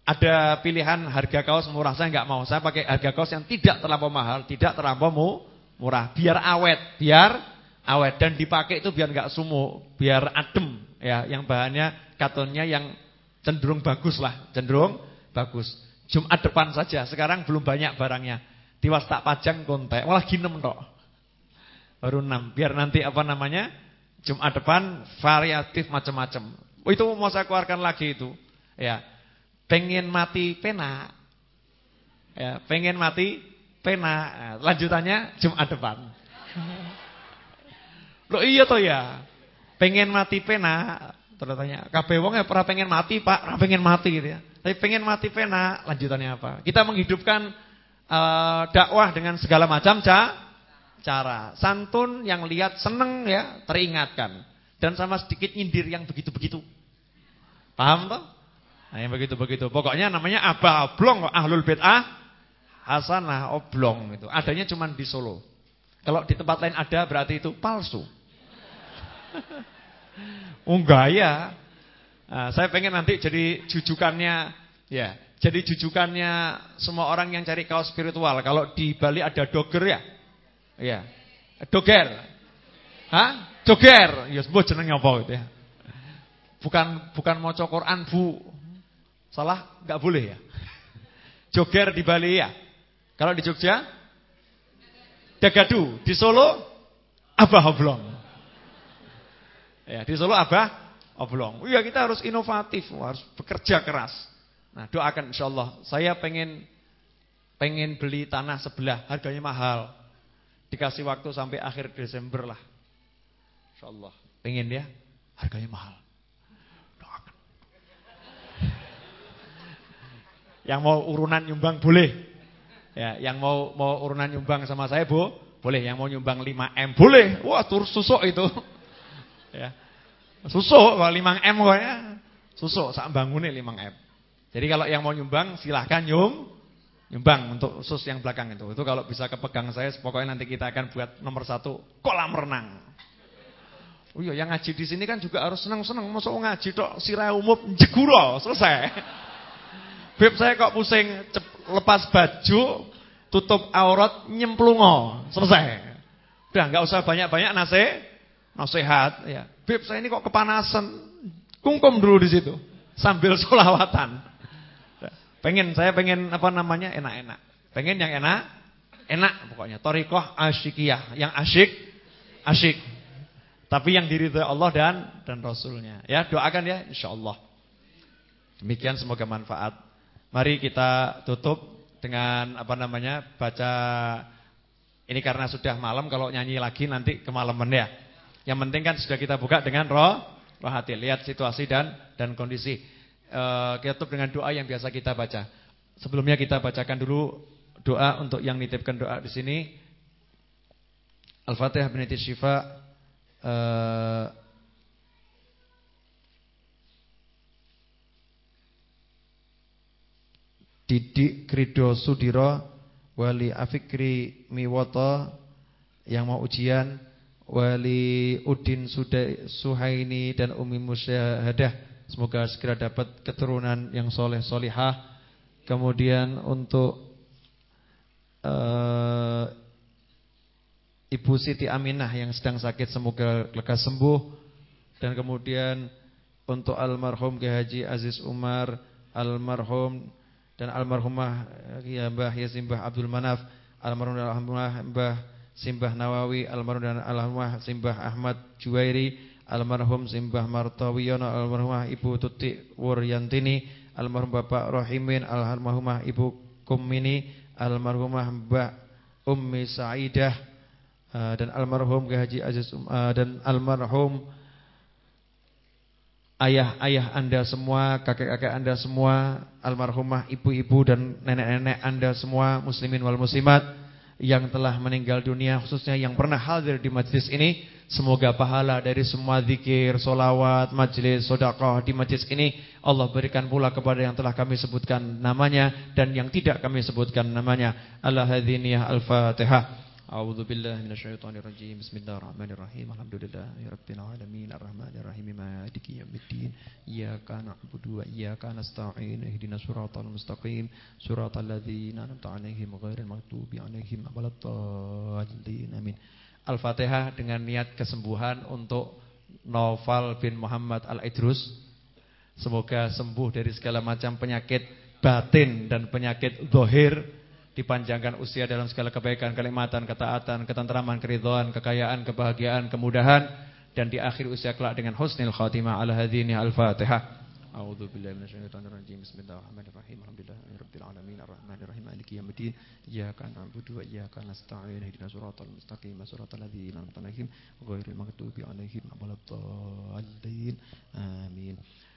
ada pilihan harga kaos murah, saya nggak mau. Saya pakai harga kaos yang tidak terlampau mahal, tidak terlampau murah, biar awet, biar awet dan dipakai itu biar nggak sumuk, biar adem ya, yang bahannya katonnya yang cenderung bagus lah, cenderung Bagus. Jumat depan saja. Sekarang belum banyak barangnya. Tiwas tak pajang kontek. Malah ginem tok. Baru enam. Biar nanti apa namanya? Jumat depan variatif macam-macam. Oh, itu mau saya keluarkan lagi itu. Ya. Pengen mati pena. Ya, pengen mati pena. Nah, lanjutannya Jumat depan. *laughs* Loh iya toh ya. Pengen mati pena, ternyata kabeh wong ya pernah pengen mati, Pak, pernah pengen mati gitu ya. Tapi pengen mati pena, lanjutannya apa? Kita menghidupkan uh, dakwah dengan segala macam ca cara. Santun yang lihat seneng ya, teringatkan. Dan sama sedikit nyindir yang begitu-begitu. Paham toh? Nah, yang begitu-begitu. Pokoknya namanya Aba Oblong Ahlul Bid'ah Hasanah Oblong itu. Adanya cuma di Solo. Kalau di tempat lain ada berarti itu palsu. *laughs* Enggak ya. Nah, saya pengen nanti jadi jujukannya ya, jadi jujukannya semua orang yang cari kaos spiritual. Kalau di Bali ada doger ya. Ya. Doger. Hah? Doger. Ya sebut jenenge apa gitu ya. Bukan bukan maca Quran, Bu. Salah enggak boleh ya. Joger di Bali ya. Kalau di Jogja Dagadu, di Solo Abah Oblong. Ya, di Solo Abah Oblong. Iya, kita harus inovatif, harus bekerja keras. Nah, doakan insyaallah. Saya pengen pengen beli tanah sebelah, harganya mahal. Dikasih waktu sampai akhir Desember lah. Insyaallah. Pengen ya, harganya mahal. Doakan. Yang mau urunan nyumbang boleh. Ya, yang mau mau urunan nyumbang sama saya, Bu, boleh. Yang mau nyumbang 5M, boleh. Wah, tur susuk itu. ya. Susuk kalau 5M ya. Susuk sak bangune 5M. Jadi kalau yang mau nyumbang silahkan nyum nyumbang untuk sus yang belakang itu. Itu kalau bisa kepegang saya pokoknya nanti kita akan buat nomor satu kolam renang. Oh iya, yang ngaji di sini kan juga harus senang-senang. Masa ngaji tok sirah umum jeguro, selesai. *laughs* Beb saya kok pusing lepas baju, tutup aurat, nyemplungo, selesai. Udah nggak usah banyak-banyak nase, nasihat ya. Beb saya ini kok kepanasan, kungkum dulu di situ sambil *laughs* solawatan. Pengen saya pengen apa namanya enak-enak. Pengen yang enak, enak pokoknya. Torikoh asyikiyah, yang asyik, asyik. Tapi yang diri Allah dan dan Rasulnya. Ya doakan ya, insya Allah. Demikian semoga manfaat. Mari kita tutup dengan apa namanya baca ini karena sudah malam kalau nyanyi lagi nanti kemalaman ya. Yang penting kan sudah kita buka dengan roh roh hati. Lihat situasi dan dan kondisi. E, kita tutup dengan doa yang biasa kita baca. Sebelumnya kita bacakan dulu doa untuk yang nitipkan doa di sini. Al-Fatihah binti Syifa e, Didik Krido Sudiro Wali Afikri Miwoto Yang mau ujian Wali Udin Suhaini dan Umi Musyahadah Semoga segera dapat keturunan yang soleh solihah. Kemudian untuk uh, Ibu Siti Aminah yang sedang sakit Semoga lekas sembuh. Dan kemudian untuk almarhum Ki Haji Aziz Umar Almarhum dan almarhumah ya Mbah Yasin Mbah Abdul Manaf, almarhum dan almarhumah Mbah Simbah Nawawi, almarhum dan almarhumah Simbah Ahmad Juwairi, almarhum Simbah Martawiyono, almarhumah Ibu Tuti Wuryantini, almarhum Bapak Rohimin, almarhumah Ibu Kumini, almarhumah Mbah Ummi Saidah eh, dan almarhum Haji Aziz eh, dan almarhum ayah-ayah Anda semua, kakek-kakek Anda semua, almarhumah ibu-ibu dan nenek-nenek Anda semua, muslimin wal muslimat yang telah meninggal dunia, khususnya yang pernah hadir di majlis ini, semoga pahala dari semua zikir, solawat, majlis, sodakoh di majlis ini, Allah berikan pula kepada yang telah kami sebutkan namanya dan yang tidak kami sebutkan namanya. Al-Hadhiniyah Al-Fatihah. A'udzu billahi minasyaitonir rajim. Bismillahirrahmanirrahim. Alhamdulillah ya rabbil alamin arrahmanirrahim maliki yaumiddin. Iyyaka na'budu wa iyyaka nasta'in. Ihdinas siratal mustaqim. Siratal ladzina an'amta 'alaihim ghairil maghdubi 'alaihim waladdallin. Amin. Al-Fatihah dengan niat kesembuhan untuk Noval bin Muhammad Al-Idrus. Semoga sembuh dari segala macam penyakit batin dan penyakit zahir dipanjangkan usia dalam segala kebaikan, kenikmatan, ketaatan, ketentraman, keridhaan, kekayaan, kebahagiaan, kemudahan dan di akhir usia kelak dengan husnul khatimah ala hadhihi al-Fatihah. A'udzu billahi minasyaitonir rajim. Bismillahirrahmanirrahim. Alhamdulillahirabbil alamin arrahmanirrahim maliki yaumiddin. Iyyaka na'budu wa iyyaka nasta'in. Ihdinas siratal mustaqim. Siratal ladzina an'amta 'alaihim ghairil maghdubi 'alaihim waladdallin. Amin.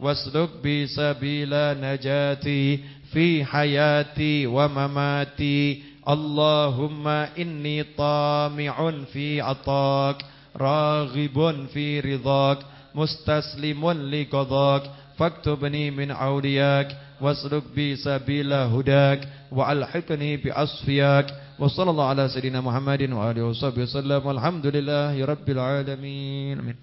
wasluk bi sabila najati fi hayati wa mamati. Allahumma inni tami'un fi atak raghibun fi ridak mustaslimun li qadak faktubni min awliyak. Wasluk bi sabila hudak wa alhiqni bi asfiak wa sallallahu ala sayyidina Muhammadin wa alihi washabihi wasallam walhamdulillahi rabbil alamin. Amin.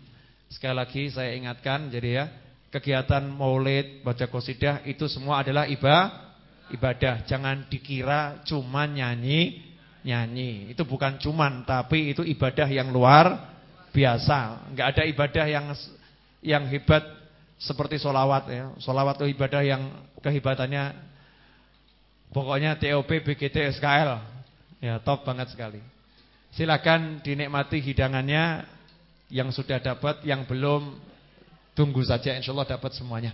Sekali lagi saya ingatkan jadi ya kegiatan maulid, baca qasidah itu semua adalah ibadah ibadah. Jangan dikira cuma nyanyi nyanyi. Itu bukan cuman tapi itu ibadah yang luar biasa. Enggak ada ibadah yang yang hebat seperti solawat ya. Solawat itu ibadah yang kehebatannya pokoknya TOP, BGT, SKL. Ya, top banget sekali. Silakan dinikmati hidangannya yang sudah dapat, yang belum tunggu saja insyaallah dapat semuanya.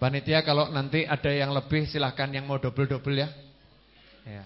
Panitia kalau nanti ada yang lebih silahkan yang mau double-double ya. Ya.